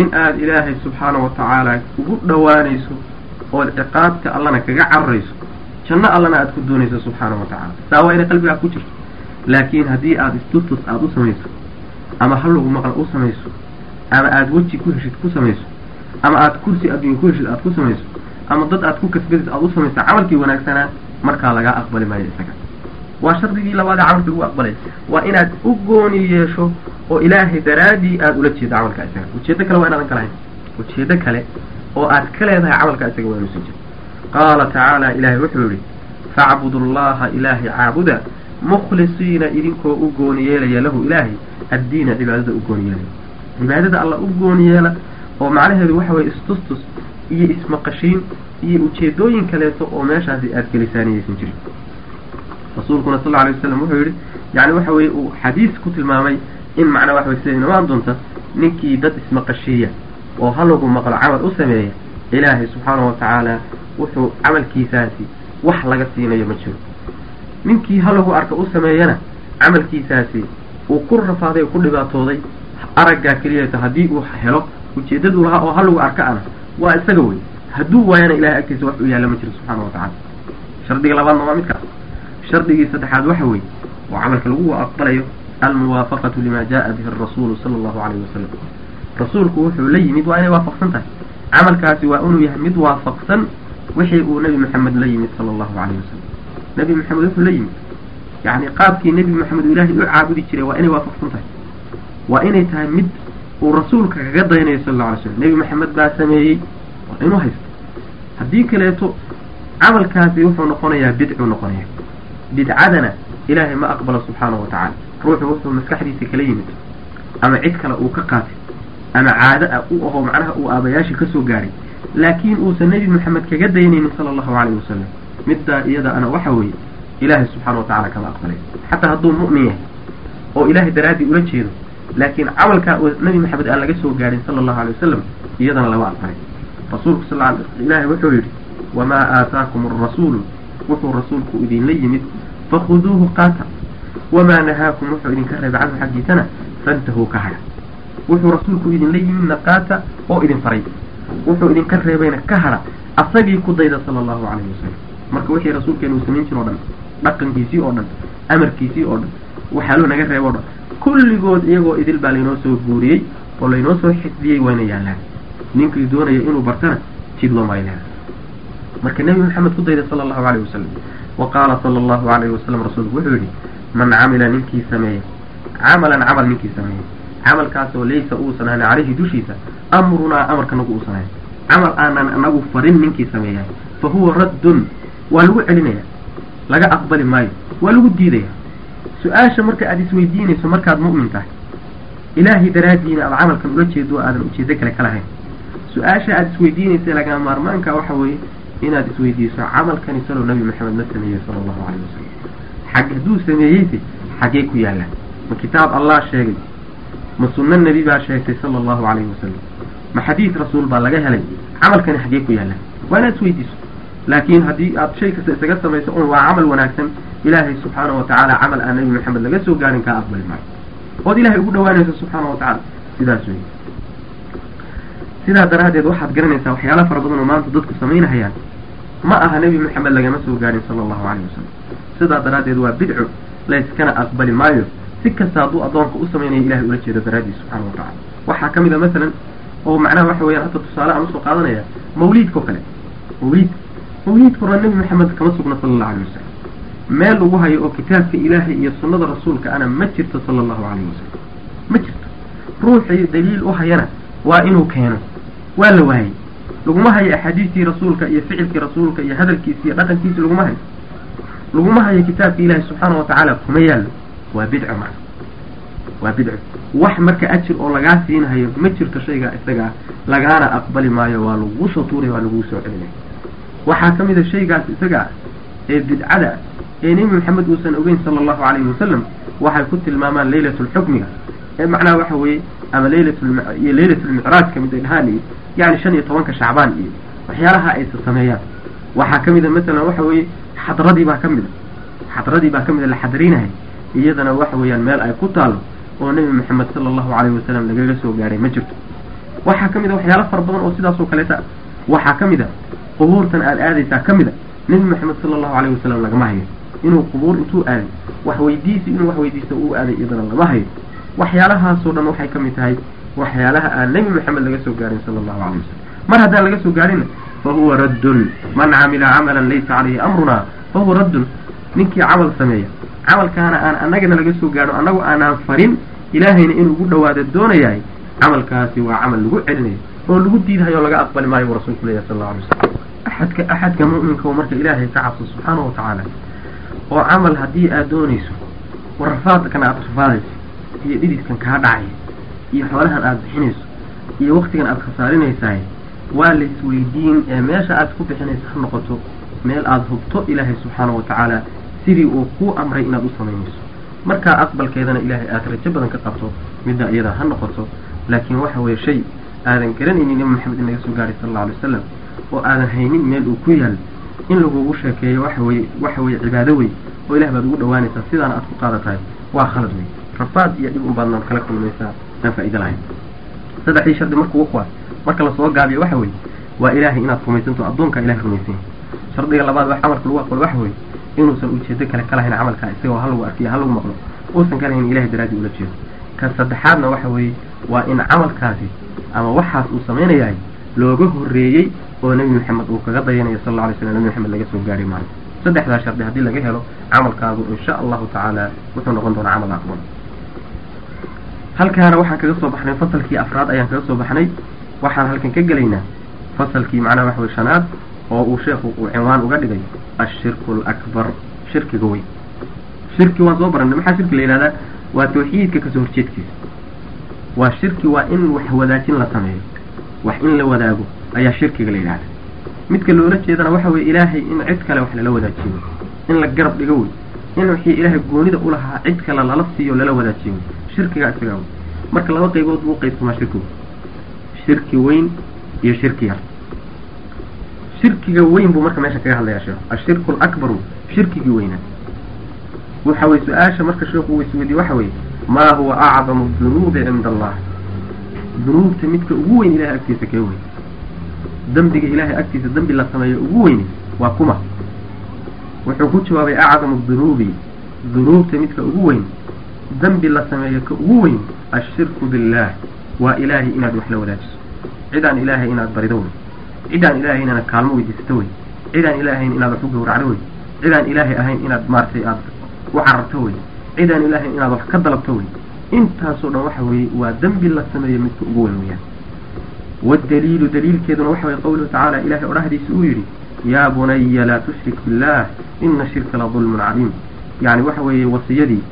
in aad ilaahay subxaana wa tacaala ugu dhowaanayso ood ciqaabta allana kaga cararayso janno allana aad ku doonayso subxaana wa tacaala saa waa inay qalbigaa ku jirto laakiin haddii aada istustus aada u samayso ama ha lagu maqla u samayso? Ama aada weji ku heshid ku samayso? Ama aada kursi adduunya ku heshid aada ku samayso? Ama dad aad ku kasbadid aada u samayso? Camalkii wanaagsanaa markaa lagaa aqbali maayo isaga. Waa shardigii labaad ee camalkii lagu aqbalay. Waa inaad u gooni yeesho oo ilaahay daraaddii aada ula jeedo camalka isaga. Ujeedo kale waa inaadan ka lahayn. Ujeedo kale oo aad ka leedahay camalka isaga waa inuusan jiro qaala tacaala ilaahay wuxuu yihi facbudu allaha ilaahay caabuda mukhlisiina idinkoo u gooni yeelaya lahu ilaahay addiina cibaadada u gooni yeelaya. Cibaadada alla u gooni yeela oo macnaheedu waxa weye istustus iyo ismaqashiin iyo ujeedooyin kaleeto oo meeshaasi aada gelisaaniyaysan jirin. Rasuulkuna sal alay wasalam wuxuu yihi yani waxa weye uu xadiis ku tilmaamay in macnaa waxa way sida inooaan doonta ninkii dad ismaqashiiya oo halagu maqlo camal u sameeya ilaahay subxaanahu watacaala wuxuu camalkiisaasi wax laga siinayo ma jiro ninkii halagu arka u sameeyana camalkiisaasi uu ku rafaaday ku dhibaatooday araggaa keliyata haddii uu helo ujeedadu lahaa oo halagu arka ana waa isaga wey hadduu waayana ilahay agtiisa wax u yaalla ma jiro subxaana wa tacala shardiga labaadna waa midkaas shardigii saddexaad waxa weeye oo camalka lagu aqbalayo almuwaafaqatu lima jaa bihi arasuulu sala allahu calayhi wasalam rasuulku wuxuu la yimid waa inay waafaqsan tahay. Camalkaasi waa inuu yahay mid waafaqsan wixii uu nebi maxamed la yimid sala allahu calayhi wasalam nebi maxamed wuxuu la yimid. Yacni qaabkii nebi maxamed uu ilaahay u caabudi jiray waa inay waafaqsan tahay. Waa inay tahay mid uu rasuulka kaga daynayo sal alla alay slam nebi maxamed baa sameeyey waa inuu haysto. Haddii kaleeto camalkaasi wuxuu noqonayaa bidcuu noqonaya. Bidcadana ilaahay ma aqbalo subxaanahu wa tacala ruuxu wuxuu maskaxdiisa kala yimid ama cid kale uu ka qaatay ama caado a u ahoo macnaha uu aabayaashii ka soo gaaray. Laakiin uusan nebi maxamed kaga daynaynin sala allahu calayhi wasalam middaa iyada ana waxa weeye ilaahay subxaana wa tacala kama aqbalay xataa hadduu mu'min yahay oo ilaahay daraaddii ula jeedo laakiin camalkaa nebi maxamed aan laga soo gaarin sala allahu alay wasalam iyadana lama aqbalay rasuulku sal ilaahay wuxuu yidhi wamaa aataakum arasuulu wuxuu rasuulku idinla yimid fakhuduuhu qaata wamaa nahaakum wuxuu idinka reebay canhu xaggiisana fantahuu ka hadha wuxuu rasuulku idinla yimidna qaata oo idin faray. Wuxuu idinka reebayna ka hadha asagii ku dayda sala allahu calayhi wasalam marka wixii rasuulkeena uu samayn jiro o dhan dhaqankiisii oo dhan amarkiisii oo dhan waxaaluu naga reebo o dhan kulligood iyagoo idil baa laynoo soo guuriyey oo laynoo soo xifdiyey wayna yaallaan ninkii doonaya inuu bartana jid loo maylaa marka nebi maxamed ku dayday sala allahu calayhi wasalam wa qaala sala allahu calayhi wasalam rasuulku wuxuu yidhi man camila ninkii sameeya camalan camal ninkii sameeya camalkaasoo laysa uusan ahayn calayhi dushiisa amrunaa amarkanagu uusan ahayn camal aanan anagu farin ninkii sameeyahay fa huwa raddun waa lagu celinaya. Laga aqbali maayo. Waa lagu diidaya. Su'aasha marka aada isweydiinayso markaad mu'min tahay ilaahay daraaddiina aada camalkan ula jeedo aadan ujeedo kale ka lahayn. Su'aasha aada isweydiinaysa lagaa maarmaanka waxa weeye inaad isweydiiso camalkani salow nabi maxamed ma sameeyey sala allahu calayh wasalam xag hadduu sameeyeyse xaggee ku yaallaan ma kitaab allah sheegay. Ma sunno nebi baa sheegtay sala allahu calayhi wasalam ma xadiid rasuul baa laga helay. Camalkani xaggee ku yaallaan waa inaad isweydiiso laakiin haddii aad shay kasta isaga samayso un waa camal wanaagsan ilaahay subxaanahu watacaala camal aan nebi maxamed laga soo gaarin kaa aqbali maayo. Ood ilahay ugu dhawaanayso subxaana wa tacala sidaas wey sidaa daraaddeed waxaad garanaysaa waxyaala fara badan oo maanta dadku samaynahayaan ma aha nebi maxamed lagama soo gaarin sala allahu calayhi wasalam sidaa daraaddeed waa bidco layskana aqbali maayo. Si kasta hadduu addoonka u samaynayo ilahay ula jeedo daraaddiis subxaana wa tacala waxaa ka mid a masalan oo macnaha waxa weeyaan hadda tusaale aan u soo qaadanaya mawliidka oo kale. Mawliid mawliidka hore nebi maxamed kama sugna sala allahu alayh wasalam meel lagu hayo oo kitaabka ilaahay iyo sunnada rasuulka ana ma jirto sala allahu calayhi wasalam ma jirto. Ruuxii daliil u hayana waa inuu keeno. Waa la waayey laguma hayo axaadiistii rasuulka iyo ficilkii rasuulka iyo hadalkiisi iyo dhaqankiisi laguma hayo. Laguma hayo kitaabka ilaahay subxaana wa tacaala kuma yaallo. Waa bidco macna waa bidco. Wax marka ajir oo lagaa siinhayo ma jirto shaygaa isaga ah lagaana aqbali maayo waa lagu soo tuuraya waa laguu soo celinaya waxaa ka mid a shaygaas isaga ah ee bidcada ee nebi maxamed uusan ogeyn sala allahu calayhi wasalam waxay ku tilmaamaan leylatulxukmiga ee macnaha waxa weeye ama leylatliyo leylatulmicraajka mid ay dhahaan iyo yani shan iyo tobanka shacbaan iyo waxyaalaha aysa sameeyaan. Waxaa ka mid a masalan waxa weeye xadradii baa ka mid a. Xadradii baa ka mid a la xadarinahay. Iyadana waxa weeyaan meel ay ku taalo oo nebi maxamed sala allahu calayhi wasalam lagaga soo gaaray ma jirto. Waxaa ka mid a waxyaalo fara badan oo sidaasoo kaleeta waxaa ka mid a qubuurtan aada aadaysaa ka mid a nebi maxamed sala allahu calayhi wasalam lagama hayo. Inuu qubuur intuu aaday wax weydiisi inuu wax weydiisto uu aaday iyadana lama hayo. Waxyaalahaasoo dhan waxay ka mid tahay waxyaalaha aan nebi maxamed laga soo gaarin sala allahu calayh wasalam mar haddaan laga soo gaarinna fa huwa raddun. Man camila camalan laysa calayhi amrunaa fa huwa raddun. Ninkii camal sameeya camalkaana aan annagana laga soo gaadho annagu aanaan farin ilaahayna inuu ugu dhawaado doonayahay camalkaasi waa camal lagu celinayo oo lagu diidahayo laga aqbali maayo buu rasuulku leeyahy sal alla alay wasalam axadka axadka mu'minka marka ilaahay ka cabso subxaana wa tacaala oo camal haddii aad doonayso war rafaadkan aada rafaadayso iyo dhidiskan kaa dhacaya iyo xoolahan aada bixinayso iyo waktigan aada khasaarinaysaay waa la isweydiin ee meesha aad ku bixinaysa ha noqoto meel aada hubto ilaahay subxaanahu watacaala sidii uu kuu amray inaad u samaynayso markaa aqbalkeedana ilaahay aada rajo badan ka qabto midda iyada ha noqoto laakiin waxa weeye shay aadan garanaynin nabi maxamed in naga soo gaaray sal alla alay wasalam oo aadan haynin meel uu ku yaal in lagugu sheekeeyo waxa weye waxa weye cibaado wey oo ilah baad ugu dhawaanaysaa sidaana aad ku qaadatahay waa khalad wey rafaad iyo dhib un baadna kala kulmaysaa aan faa'ido lahayn. Saddexdii shardi markuu kuwaas marka la soo gaabiyo waxa weeye waa ilaahay inaad rumaysanto addoonkaa ilahay rumaysan shardiga labaad wax camalka lagu aqbalo waxa weeye inuusan ujeedo kale ka lahayn camalkaa isagoo ha lagu arkiyo ha lagu maqlo uusan ka lahayn ilahay daraadii ula jeedo. Ka saddexaadna waxa weeye waa in camalkaasi ama waxaas uu samaynayahay looga horreeyey oo nebi maxamed uu kaga dayanayo sal alay slam nebi maxamed laga soo gaari maayo saddexdaa shardi haddii laga helo camalkaagu insha allahu tacaala wuxuu noqon doonaa camal aqbal halkaana waxaan kaga soo baxnay fasalkii afraad ayaan kaga soo baxnay. Waxaan halkan ka gelaynaa fasalkii macnaha waxa wey shanaad oo uu sheekhu uu cinwaan uga dhigay ashirku alakbar shirkiga weyn. Shirki waan soo baranay maxaa shirki la yihahdaa waa tawxiidka ka soo horjeedkiisa. Waa shirki waa in wax wadaajin la sameeyo wax in la wadaago ayaa shirkiga la yidhahda. Midka loola jeedana waxa weye ilaahay in cid kale wax lala wadaajiyo. In la garab dhigo wey in wixii ilaahay goonida ulahaa cid kale lala siiyo lala wadaajiyo shirkigaa isagaa wey marka laba qaybood buu qaybsamaa shirkigu. Shirki weyn iyo shirki yar. Shirkiga weyn buu marka meesha kaga hadlayaa sheekhu ashirku alakbaru shirkigii weynaa. Waxa weye su'aasha marka sheekhu uu isweydiye waxa weeye maa huwa acdamu dunuubi cinda allah dunuubta midka ugu weyn ilahay agtiisa kee weyn dembiga ilaahay agtiisa dembi la sameeyo ugu weyni waa kuma. Wuxuu ku jawaabay acdamu dunuubi. Dunuubta midka ugu weyn dembi la sameeyo ka ugu weyn ashirku billaah. Waa ilaahay inaad wax la wadaajiso. Cidaan ilaahay inaad barido wey. Cidaan ilaahay inaad kaalmo weydiisato wey. Cidaan ilaahayn inaad wax u gawracdo wey. Cidaan ilaahay ahayn inaad maaragtay aad u cararto wey. Cidaan ilaahayn inaad wax ka dalabto wey. Intaasoo dhan waxa weeye waa dembi la sameeyo midka ugu weyn weyaan waddaliilu daliilkeeduna waxa weye qawluhu tacaala ilahay odhahdiisa uu yidhi yaa bunaya laa tushrik billaah ina shirka la dulmun cadiim yacni waxa weeye wasiyadii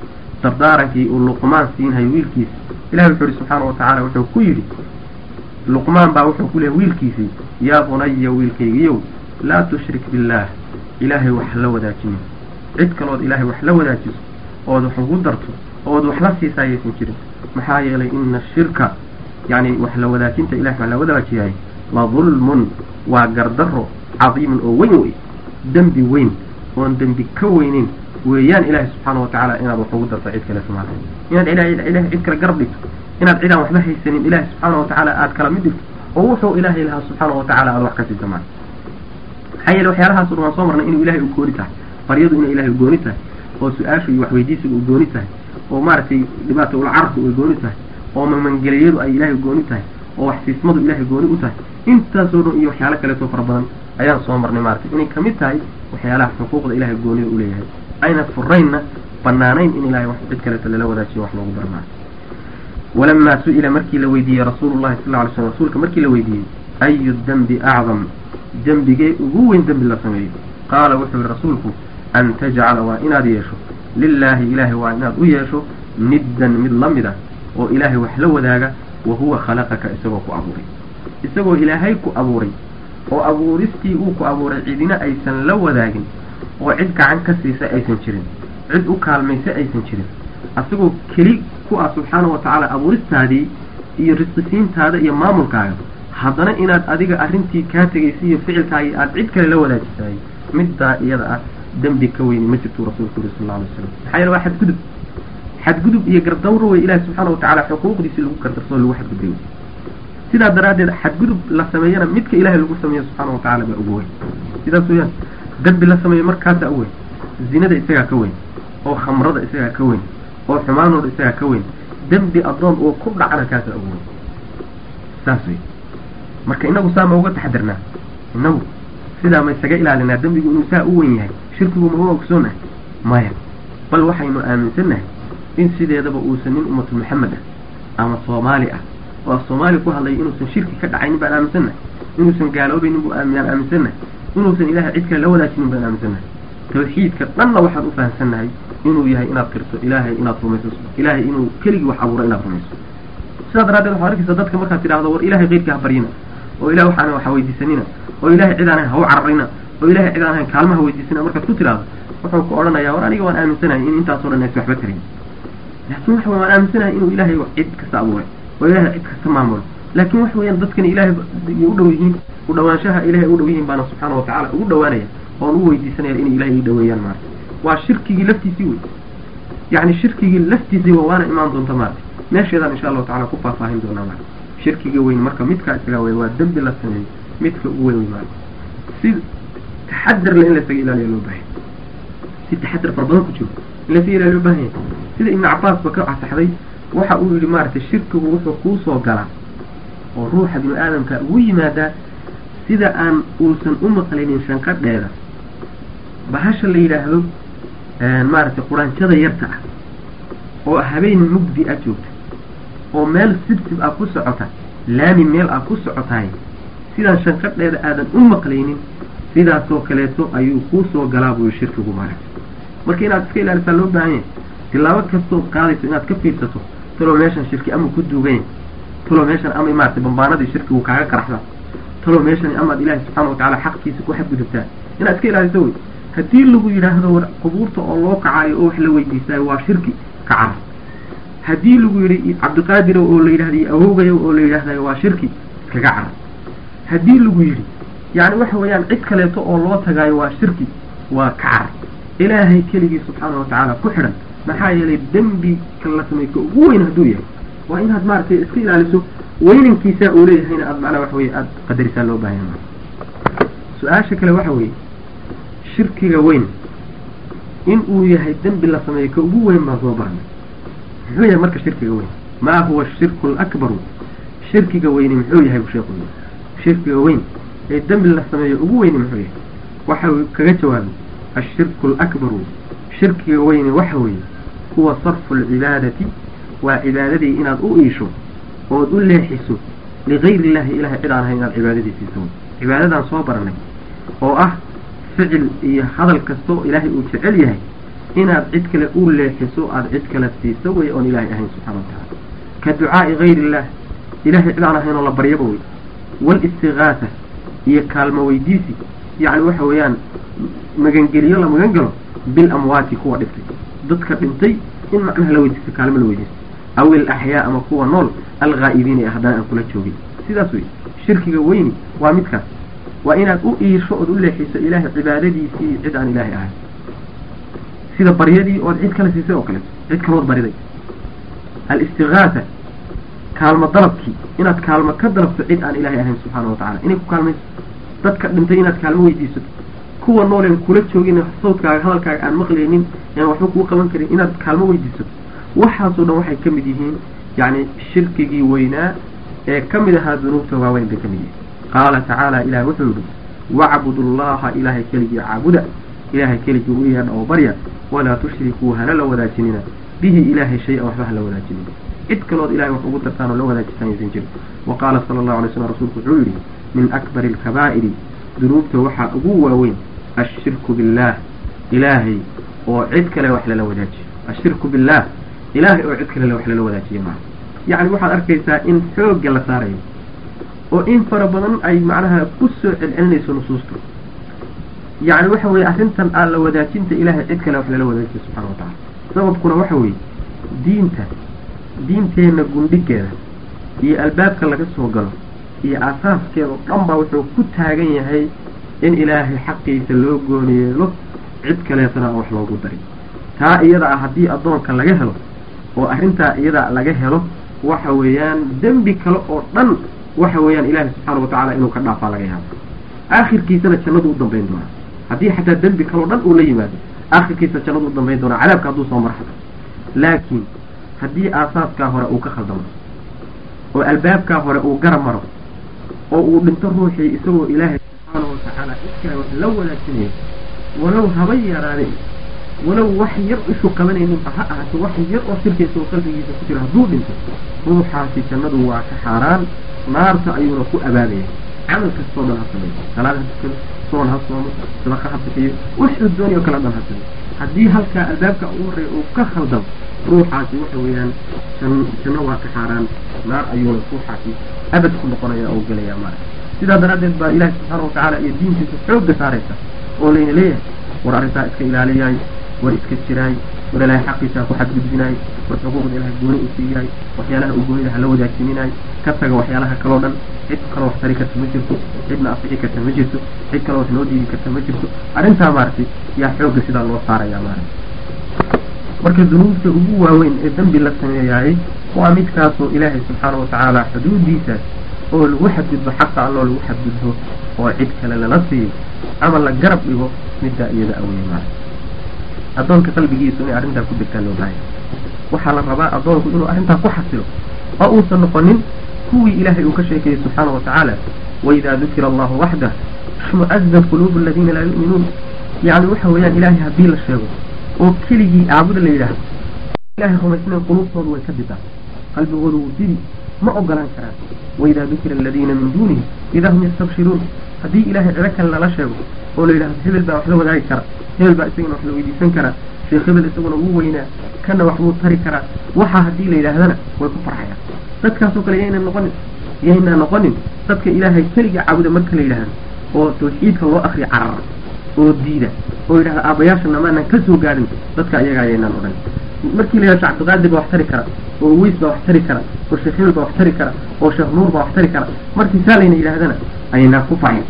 dardaarankii uu luqmaan siinhayo wiilkiisa ilahay wuxuu yihi subxaana watacaala wuxuu ku yidhi luqmaan baa wuxuu ku leehay wiilkiisii yaa bunaya wiilkaygiyow laa tushrik billaah ilaahay wax la wadaajinin cid kalood ilaahay wax la wadaajiso ood wax ugu darto ood wax la siisaa ayaysan jirin maxaa yeelay ina shirka yacni wax la wadaajinta ilahay wax la wadaajiyahay. La dulmun waa gardaro cadiimun oo weyn wey dembi weyn oon dembi ka weynin. Weeyaan ilaahay subxaana watacaala inaad wax ugu darto cid kale sumaata inaad ilahay cid kale garab dhigto. Inaad cidaan waxba haysanin ilaahay subxaana watacaala aad kala mid dhigto. Oo wuxuu ilaahay lahaa subxaana watacaala aad wax ka siisa maxaa yeele waxyaalahaas waan soo marnay inuu ilahay u gooni tahay. Baryadu inay ilahay u gooni tahay. Oo su'aashu iyo waxweydiisiga u gooni tahay. Oo maaragtay dhibaata ula carabku ay gooni tahay oo mamangeliyadu ay ilaahay gooni tahay oo waxsiismadu ilaahay gooni u tahay intaasoo dhan iyo waxyaalo kaleetoo fara badan ayaan soo marnay maaragtay. Inay ka mid tahay waxyaalaha xuquuqda ilahay goonida u leeyahay. Ayna furaynna banaanayn in ilahay wax cid kaleeto lala wadaajiyo wax loogu darnaayo walamaa su'ila markii la weydiiyey rasuulu llahi sal ly slm rasuulka markii la weydiiyey ayu dembi acdam? Dembigee ugu weyn dembi la sameeyo qaala wuxuu yihi rasuulku an tajcala waa inaad yeesho. Lilaahi ilaahay waa inaad u yeesho niddan mid la mid ah oo ilaahay wax la wadaaga wa huwa khalaqaka isagoo ku abuuray. Isagoo ilaahay ku abuuray oo abuuristii uu ku abuuray cidina aysan la wadaagin oo cid gacan ka siisa aysan jirin cid u kaalmaysa aysan jirin. Asagoo keli ku ah subxaana wa tacaala abuuristaadii iyo risqisiintaada iyo maamulkaaga. Haddana inaad adiga arrintii kaa tegaysa iyo ficilkaagii aad cid kale la wadaajisaay middaa iyada ah dembi ka weyni ma jirtuu rasuulku yuri sal alla alay slam maxaa yeele waa xadgudub xadgudub iyo gardawro wey ilaahi subxaana wa tacaala xuquuqdiisii lagu gardarsoo lagu xadgudbay sidaa daraaddeed xadgudub la sameeyana midka ilaahay lagu sameeyo subxaana wa tacala baa ugu weyn. Sidaas weeyaan dembi la sameeyo markaasaa u weyn zinada isagaa ka weyn oo khamrada isagaa ka weyn oo xumaanooda isagaa ka weyn dembi addoon oo ku dhacana kaasaa ugu weyn. Saas wey marka inagu saa ma uga taxdirnaa inagu sidaa ma isaga ilaalinaa dembigu inuu saa u weyn yahay shirkigu ma u ogsoonnahay maya. Bal waxaynu aaminsannahay in sideedaba uusan nin ummatul maxamed ah ama soomaali ah. Oo af soomaali ku hadlaya inuusan shirki ka dhacaynin baan aaminsannahay inuusan gaaloobaynin bu yaan aaminsannahay inuusan ilaahay cid kale la wadaajinin baan aaminsannahay tawxiidka dhanna waxaan u fahamsannahay inuu yahay inaad qirto ilaahay inaad rumayso ilaahay inuu keligii wax abuuro inaad rumayso. Sidaa daraaddeed waxaad arkaysa dadka markaad tidhahdo war ilahay keyrkii ha baryina oo ilah waxaan waxa weydiisanina. Oo ilahay cid aan ahayn ha u cararina. Oo ilahay cid aan ahayn kaalmaha weydiisana markaad ku tiraahdo wuxuu ku odhanayaa war aniga waan aaminsanahay in intaasoo dhan aysa waxba tarayn laakin waxa waan aaminsanahay inuu ilaahay cid kasta abuuray oo ilahay cid kasta maamulo laakin waxa weeyaan dadkani ilahay u dhow yihiin u dhawaanshaha ilahay u dhow yihiin baana subxaana watacaala ugu dhawaanaya oon u weydiisanaya inay ilahay ii dhaweeyaan maarata waa shirkigii laftiisii wey yani shirkigii laftiisii waana imaan doonta maarata meesheedaan insha allahu tacala ku faahfaahin doonaa maarata shirkiga weyn marka midkaa isagaa weyn waa dembi la sameeyo midka ugu weyn wey maarata si taxadar le in laysaga ilaaliya loo baahanya si taxadar fara badan ku jiro ilaaliya loo baahanya sida ibnu cabaas ba ka asaxday waxa uu yihi maaragtay shirkigu wuxuu kuu soo galaa oo ruuxa binu aadamka ugu yimaadaa sida aan uusan u maqlaynin shanqadheeda bahasha la yidhaahdo maaragtay quraanjada yarta ah oo habeen mugdi ah joogta oo meel sibsib ah ku socota laami meel ah ku socotaay sidaan shanqadheeda aadan u maqlaynin sidaasoo kaleeto ayuu kuu soo galaa buyu shirkigu maaragtay marka inaad iska ilaalisaa loo baahan yahay tilaabo kastood qaadayso inaad ka fiirsato talow meeshan shirki ama ku duuganya talow meeshan ama maaragtay bambaanadii shirkigu kaaga qaraxda talow meeshani amaad ilaahi subxaana watacaala xaqkiisa ku xadgudubtaa inaad iska ilaaliso wey. Haddii lagu yidhaahdo war qubuurta oo loo kacaayo oo wax la weydiisaayo waa shirki ka cara haddii lagu yidhi cabdiqaadiro oo la yidhahday awowgayo oo la yidhaahdayo waa shirki iskaga cara haddii lagu yidhi yacni waxa weeyaan cid kaleeto oo loo tagaayo waa shirki waa ka cara ilaahay keligii subxaana watacaala ku xidhan. Maxaa yeelay dembi ka la samey ka ugu weyn hadduu yahay. Waa inaad maaragtay iska ilaaliso weynankiisa uu leeyahayna aad macnaa waxa weye aada qadarisaa loo baahanya su'aasha kale waxa weeye shirkiga weyn. In uu yahay dembi la sameeyo ka ugu weyn baan soo baranay muxuu yahay marka shirkiga weyn? Maa huwa shirku lakbaru shirkiga weyni muxuu yahay bu sheekhu shirkiga weyn ee dembi la sameeyo ugu weyni muxuu yahay. Waxa kaga jawaabay ashirku alakbaru shirkiga weyni waxa weeye huwa sarfu alcibaadati waa cibaadadii inaad u iisho ood u leexiso ligayri illahi ilahay cid aan ahay inaad cibaadadiisiiso cibaadadaan soo baranay oo ah ficil iyo hadal kastoo ilaahay uu jecel yahay inaad cid kale u leexiso aada cid kale siiso wey oon ilaahay ahayn subxana wa tacaala ka ducaa'i gayri illah ilahay cid aan ahayn oo la baryaba wey walistigaasa iyo kaalmo weydiisi yacni waxa weeyaan magangeliyo la magan galo bil amwaati kuwa dhintay dadka dhintay in macnaha la weydiisto kaalmo la weydiisto. Aw il axyaa ama kuwa nool alghaa'ibiina ee haddana aan kula joogin. Sidaas wey shirkiga weyni waa midkaas waa inaad u iisho ood u leexiso ilaahay cibaadadiisii cid aan ilaahay ahayn sida baryadii ood cid kale siisay oo kaleeto cid kalood bariday. Alistigaasa kaalmo dalabkii inaad kaalmo ka dalabto cid aan ilaahay ahayn subxaana wa tacala inay ku kaalmayso. Dadka dhintay inaad kaalmo weydiisato kuwa nooleen kula joogin sawdkaaga hadalkaaga aan maqlaynin aan waxba kuu qaban karin inaad kaalmo weydiisato. Waxaasoo dhan waxay ka mid yihiin yacni shirkigii weynaa ee ka mid ahaa dunuubta waaweyn bay ka mid yihiin. Qaala tacaala ilaah wuxuu yihi wacbudu llaha ilaahay keligii caabuda ilaahay keligii u yeedha oo barya walaa tushrikuu hana la wadaajinina. Bihi ilaahay shay-an waxba hala wadaajinina cid kalood ilahay wax ugu dartaan oo la wadaajisaan yaysan jirin. Wa qaala sala allahu alay slam rasuulku wuxuu yidhi min akbari alkabaa'iri dunuubta waxaa ugu waaweyn ashirku billaah ilaahay oo cid kale wax lala wadaajiyo ashirku billaah ilaahay oo cid kale wax lala wadaajiyo maaha yacni waxaad arkaysaa in xoogga la saarayo oo in fara badan ay macnaha ku soo celcelinayso nusuusta yacni waxa weeye arrintan aan la wadaajinta ilaahay cid kale wax lala wadaajiyo subxana wa tacala sababkuna waxa weeye diinta diinteenna gundhigeeda iyo albaabka laga soo galo iyo aasaaskeeda dhan baa wuxuu ku taagan yahay in ilaahay xaqiisa loo gooni yeelo cid kaleetana aan wax loogu darin taa iyada ah haddii addoonka laga helo oo arrintaa iyada laga helo waxa weeyaan dembi kale oo dhan waxa weeyaan ilaahay subxaana wa tacaala inuu ka dhaafaa laga yaabo aakhirkiisana jannadu u dambayn doonaa. Haddii xataa dembi kaleo dhan uu la yimaado aakhirkiisa jannadu u dambayn doonaa. Cadaabka hadduu soo marxado laakiin haddii aasaaskaa hore uu ka khaldamo oo albaabkaa hore uu garab maro oo uu dhinto ruuxii isagoo ilaahay subxaana wa tacaala iskale wax la wadaajinayo walow haba yaraade walow wax yar ishu qabanayninba ha ahaato wax yar oo shirkiisa oo qalbigiisa ku jiro hadduu dhinto ruuxaasi jannadu waa ka xaaraan naarta ayuuna ku abaadaya camal kastoo dhan ha sameeyo salaad ha tukado soon ha soomo sadaqa ha bixiyo wuxuu doonay oo kale dhan ha sameeyo haddii halkaa albaabka ugu horreeya uu ka khaldamo ruuxaasi waxa weeyaan jan janno waa ka xaaraan naar ayuuna ruuxaasi abad ku noqonaya oo gelaya maarata sidaa daraaddeed baa ilaahi subxaana watacaala iyo diintiisa xoogga saaraysa oo layna leeyahay war arrintaa iska ilaaliyaay war iska jiraay war ilaahay xaqiisa ku xadgudbinaay war xuquuqda ilahay gooni u siiyaay waxyaalaha uu goonida hala wadaajininaay ka taga waxyaalaha kaloo dhan cid kaloo wax tari karta ma jirto cidna afixi karta ma jirto cid kaloo wax noo dhiibi karta ma jirto. Arrintaa maaragtay yaa xoogga sidaa loo saaraya maaragtay. Marka dunuubta ugu waaweyn ee dembi la sameeyaayey waa midkaasoo ilaahay subxaana watacaala xuduudiisa oo lagu xadgudbo xaqa alloo lagu xadgudbo oo cid kale lala siiyo ama la garab dhigo middaa iyada awey maara addoonka qalbigiisu inay arrintaa ku degtaa loo baahaya waxaa la rabaa addoonku inuu arrintaa ku xasilo oo uusan noqonin kuwii ilaahay uu ka sheekayey subxaana watacaala waidaa dukira allahu waxdah ishmu'azat quluubu aladiina laa yu'minuun. Yacni waxa weeyaan ilaahay haddii la sheego oo keligii aabuda la yidhaahdo ilahay rumaysnayn quluubtoodu way ka didaa qalbigoodu wuu didi ma ogolaan karaan. Waidaa dukira aladiina min duunihi idaa hum yastabshiruun. Haddii ilaahay cido kale lala sheego oo la yidhahdo hebel baa wax la wadaagi kara hebel baa isagana wax la weydiisan karaa sheekh hebel isaguna wuu weynaa kana wax buu tari karaa waxaa haddii la yidhaahdana way ku farxayaan. Dadkaasoo kale yayna noqonin yaynaa noqonin. Dadka ilaahay keliga caabuda marka la yidhaahdo oo tawxiidka loo akriya carara oo diida oo yidhahda aabayaashana maanan ka soo gaadhin dadka ayaga ayaynaan odhan markii la yidhahdo cabdiqaadir baa wax tari kara oo uweys baa wax tari kara oo sheekh hebel baa wax tari kara oo sheekh nuur baa wax tari kara. Markii saa layna yidhahdana ayaynaa ku farxin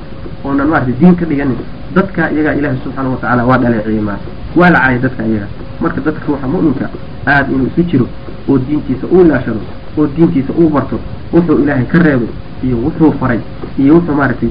oonan maarata diin ka dhiganin dadka iyagaa ilaahay subxaana watacaala waa dhaleeciyey maarata waa la caayay dadka iyaga. Marka dadka ruuxa mu'minka aada inuu isu jiro oo diintiisa uu ilaashado oo diintiisa uu barto wuxuu ilaahay ka reebay iyo wuxuu faray iyo wuxuu maaragtay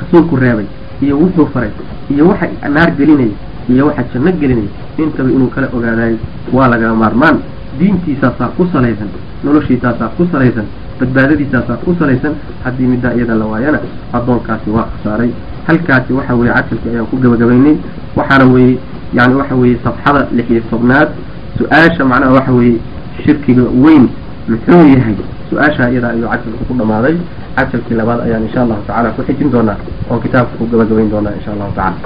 rasuulku reebay iyo wuxuu faray iyo waxa naar gelinaya iyo waxa janno gelinaya intaba inuu kala ogaadayo waa laga maarmaan. Diintiisaasaa ku salaysan noloshiisaasaa ku salaysan badbaadadiisaasaa ku salaysan haddii middaa iyada la waayana addoonkaasi waa khasaaray. Halkaasi waxa weeye cajalkii ayaan ku gabagabaynay waxaana weeye yani waxa weeye safxada lix iyo tobnaad su'aasha macnaha waxa weeye shirkiga weyn muxuu yahay? Su'aasha iyadaa ayuu cajalku ku dhamaaday cajalkii labaad ayaan insha allahu tacala ku xijin doonaa oon kitaabka ku gabagabayn doonaa insha allahu tacala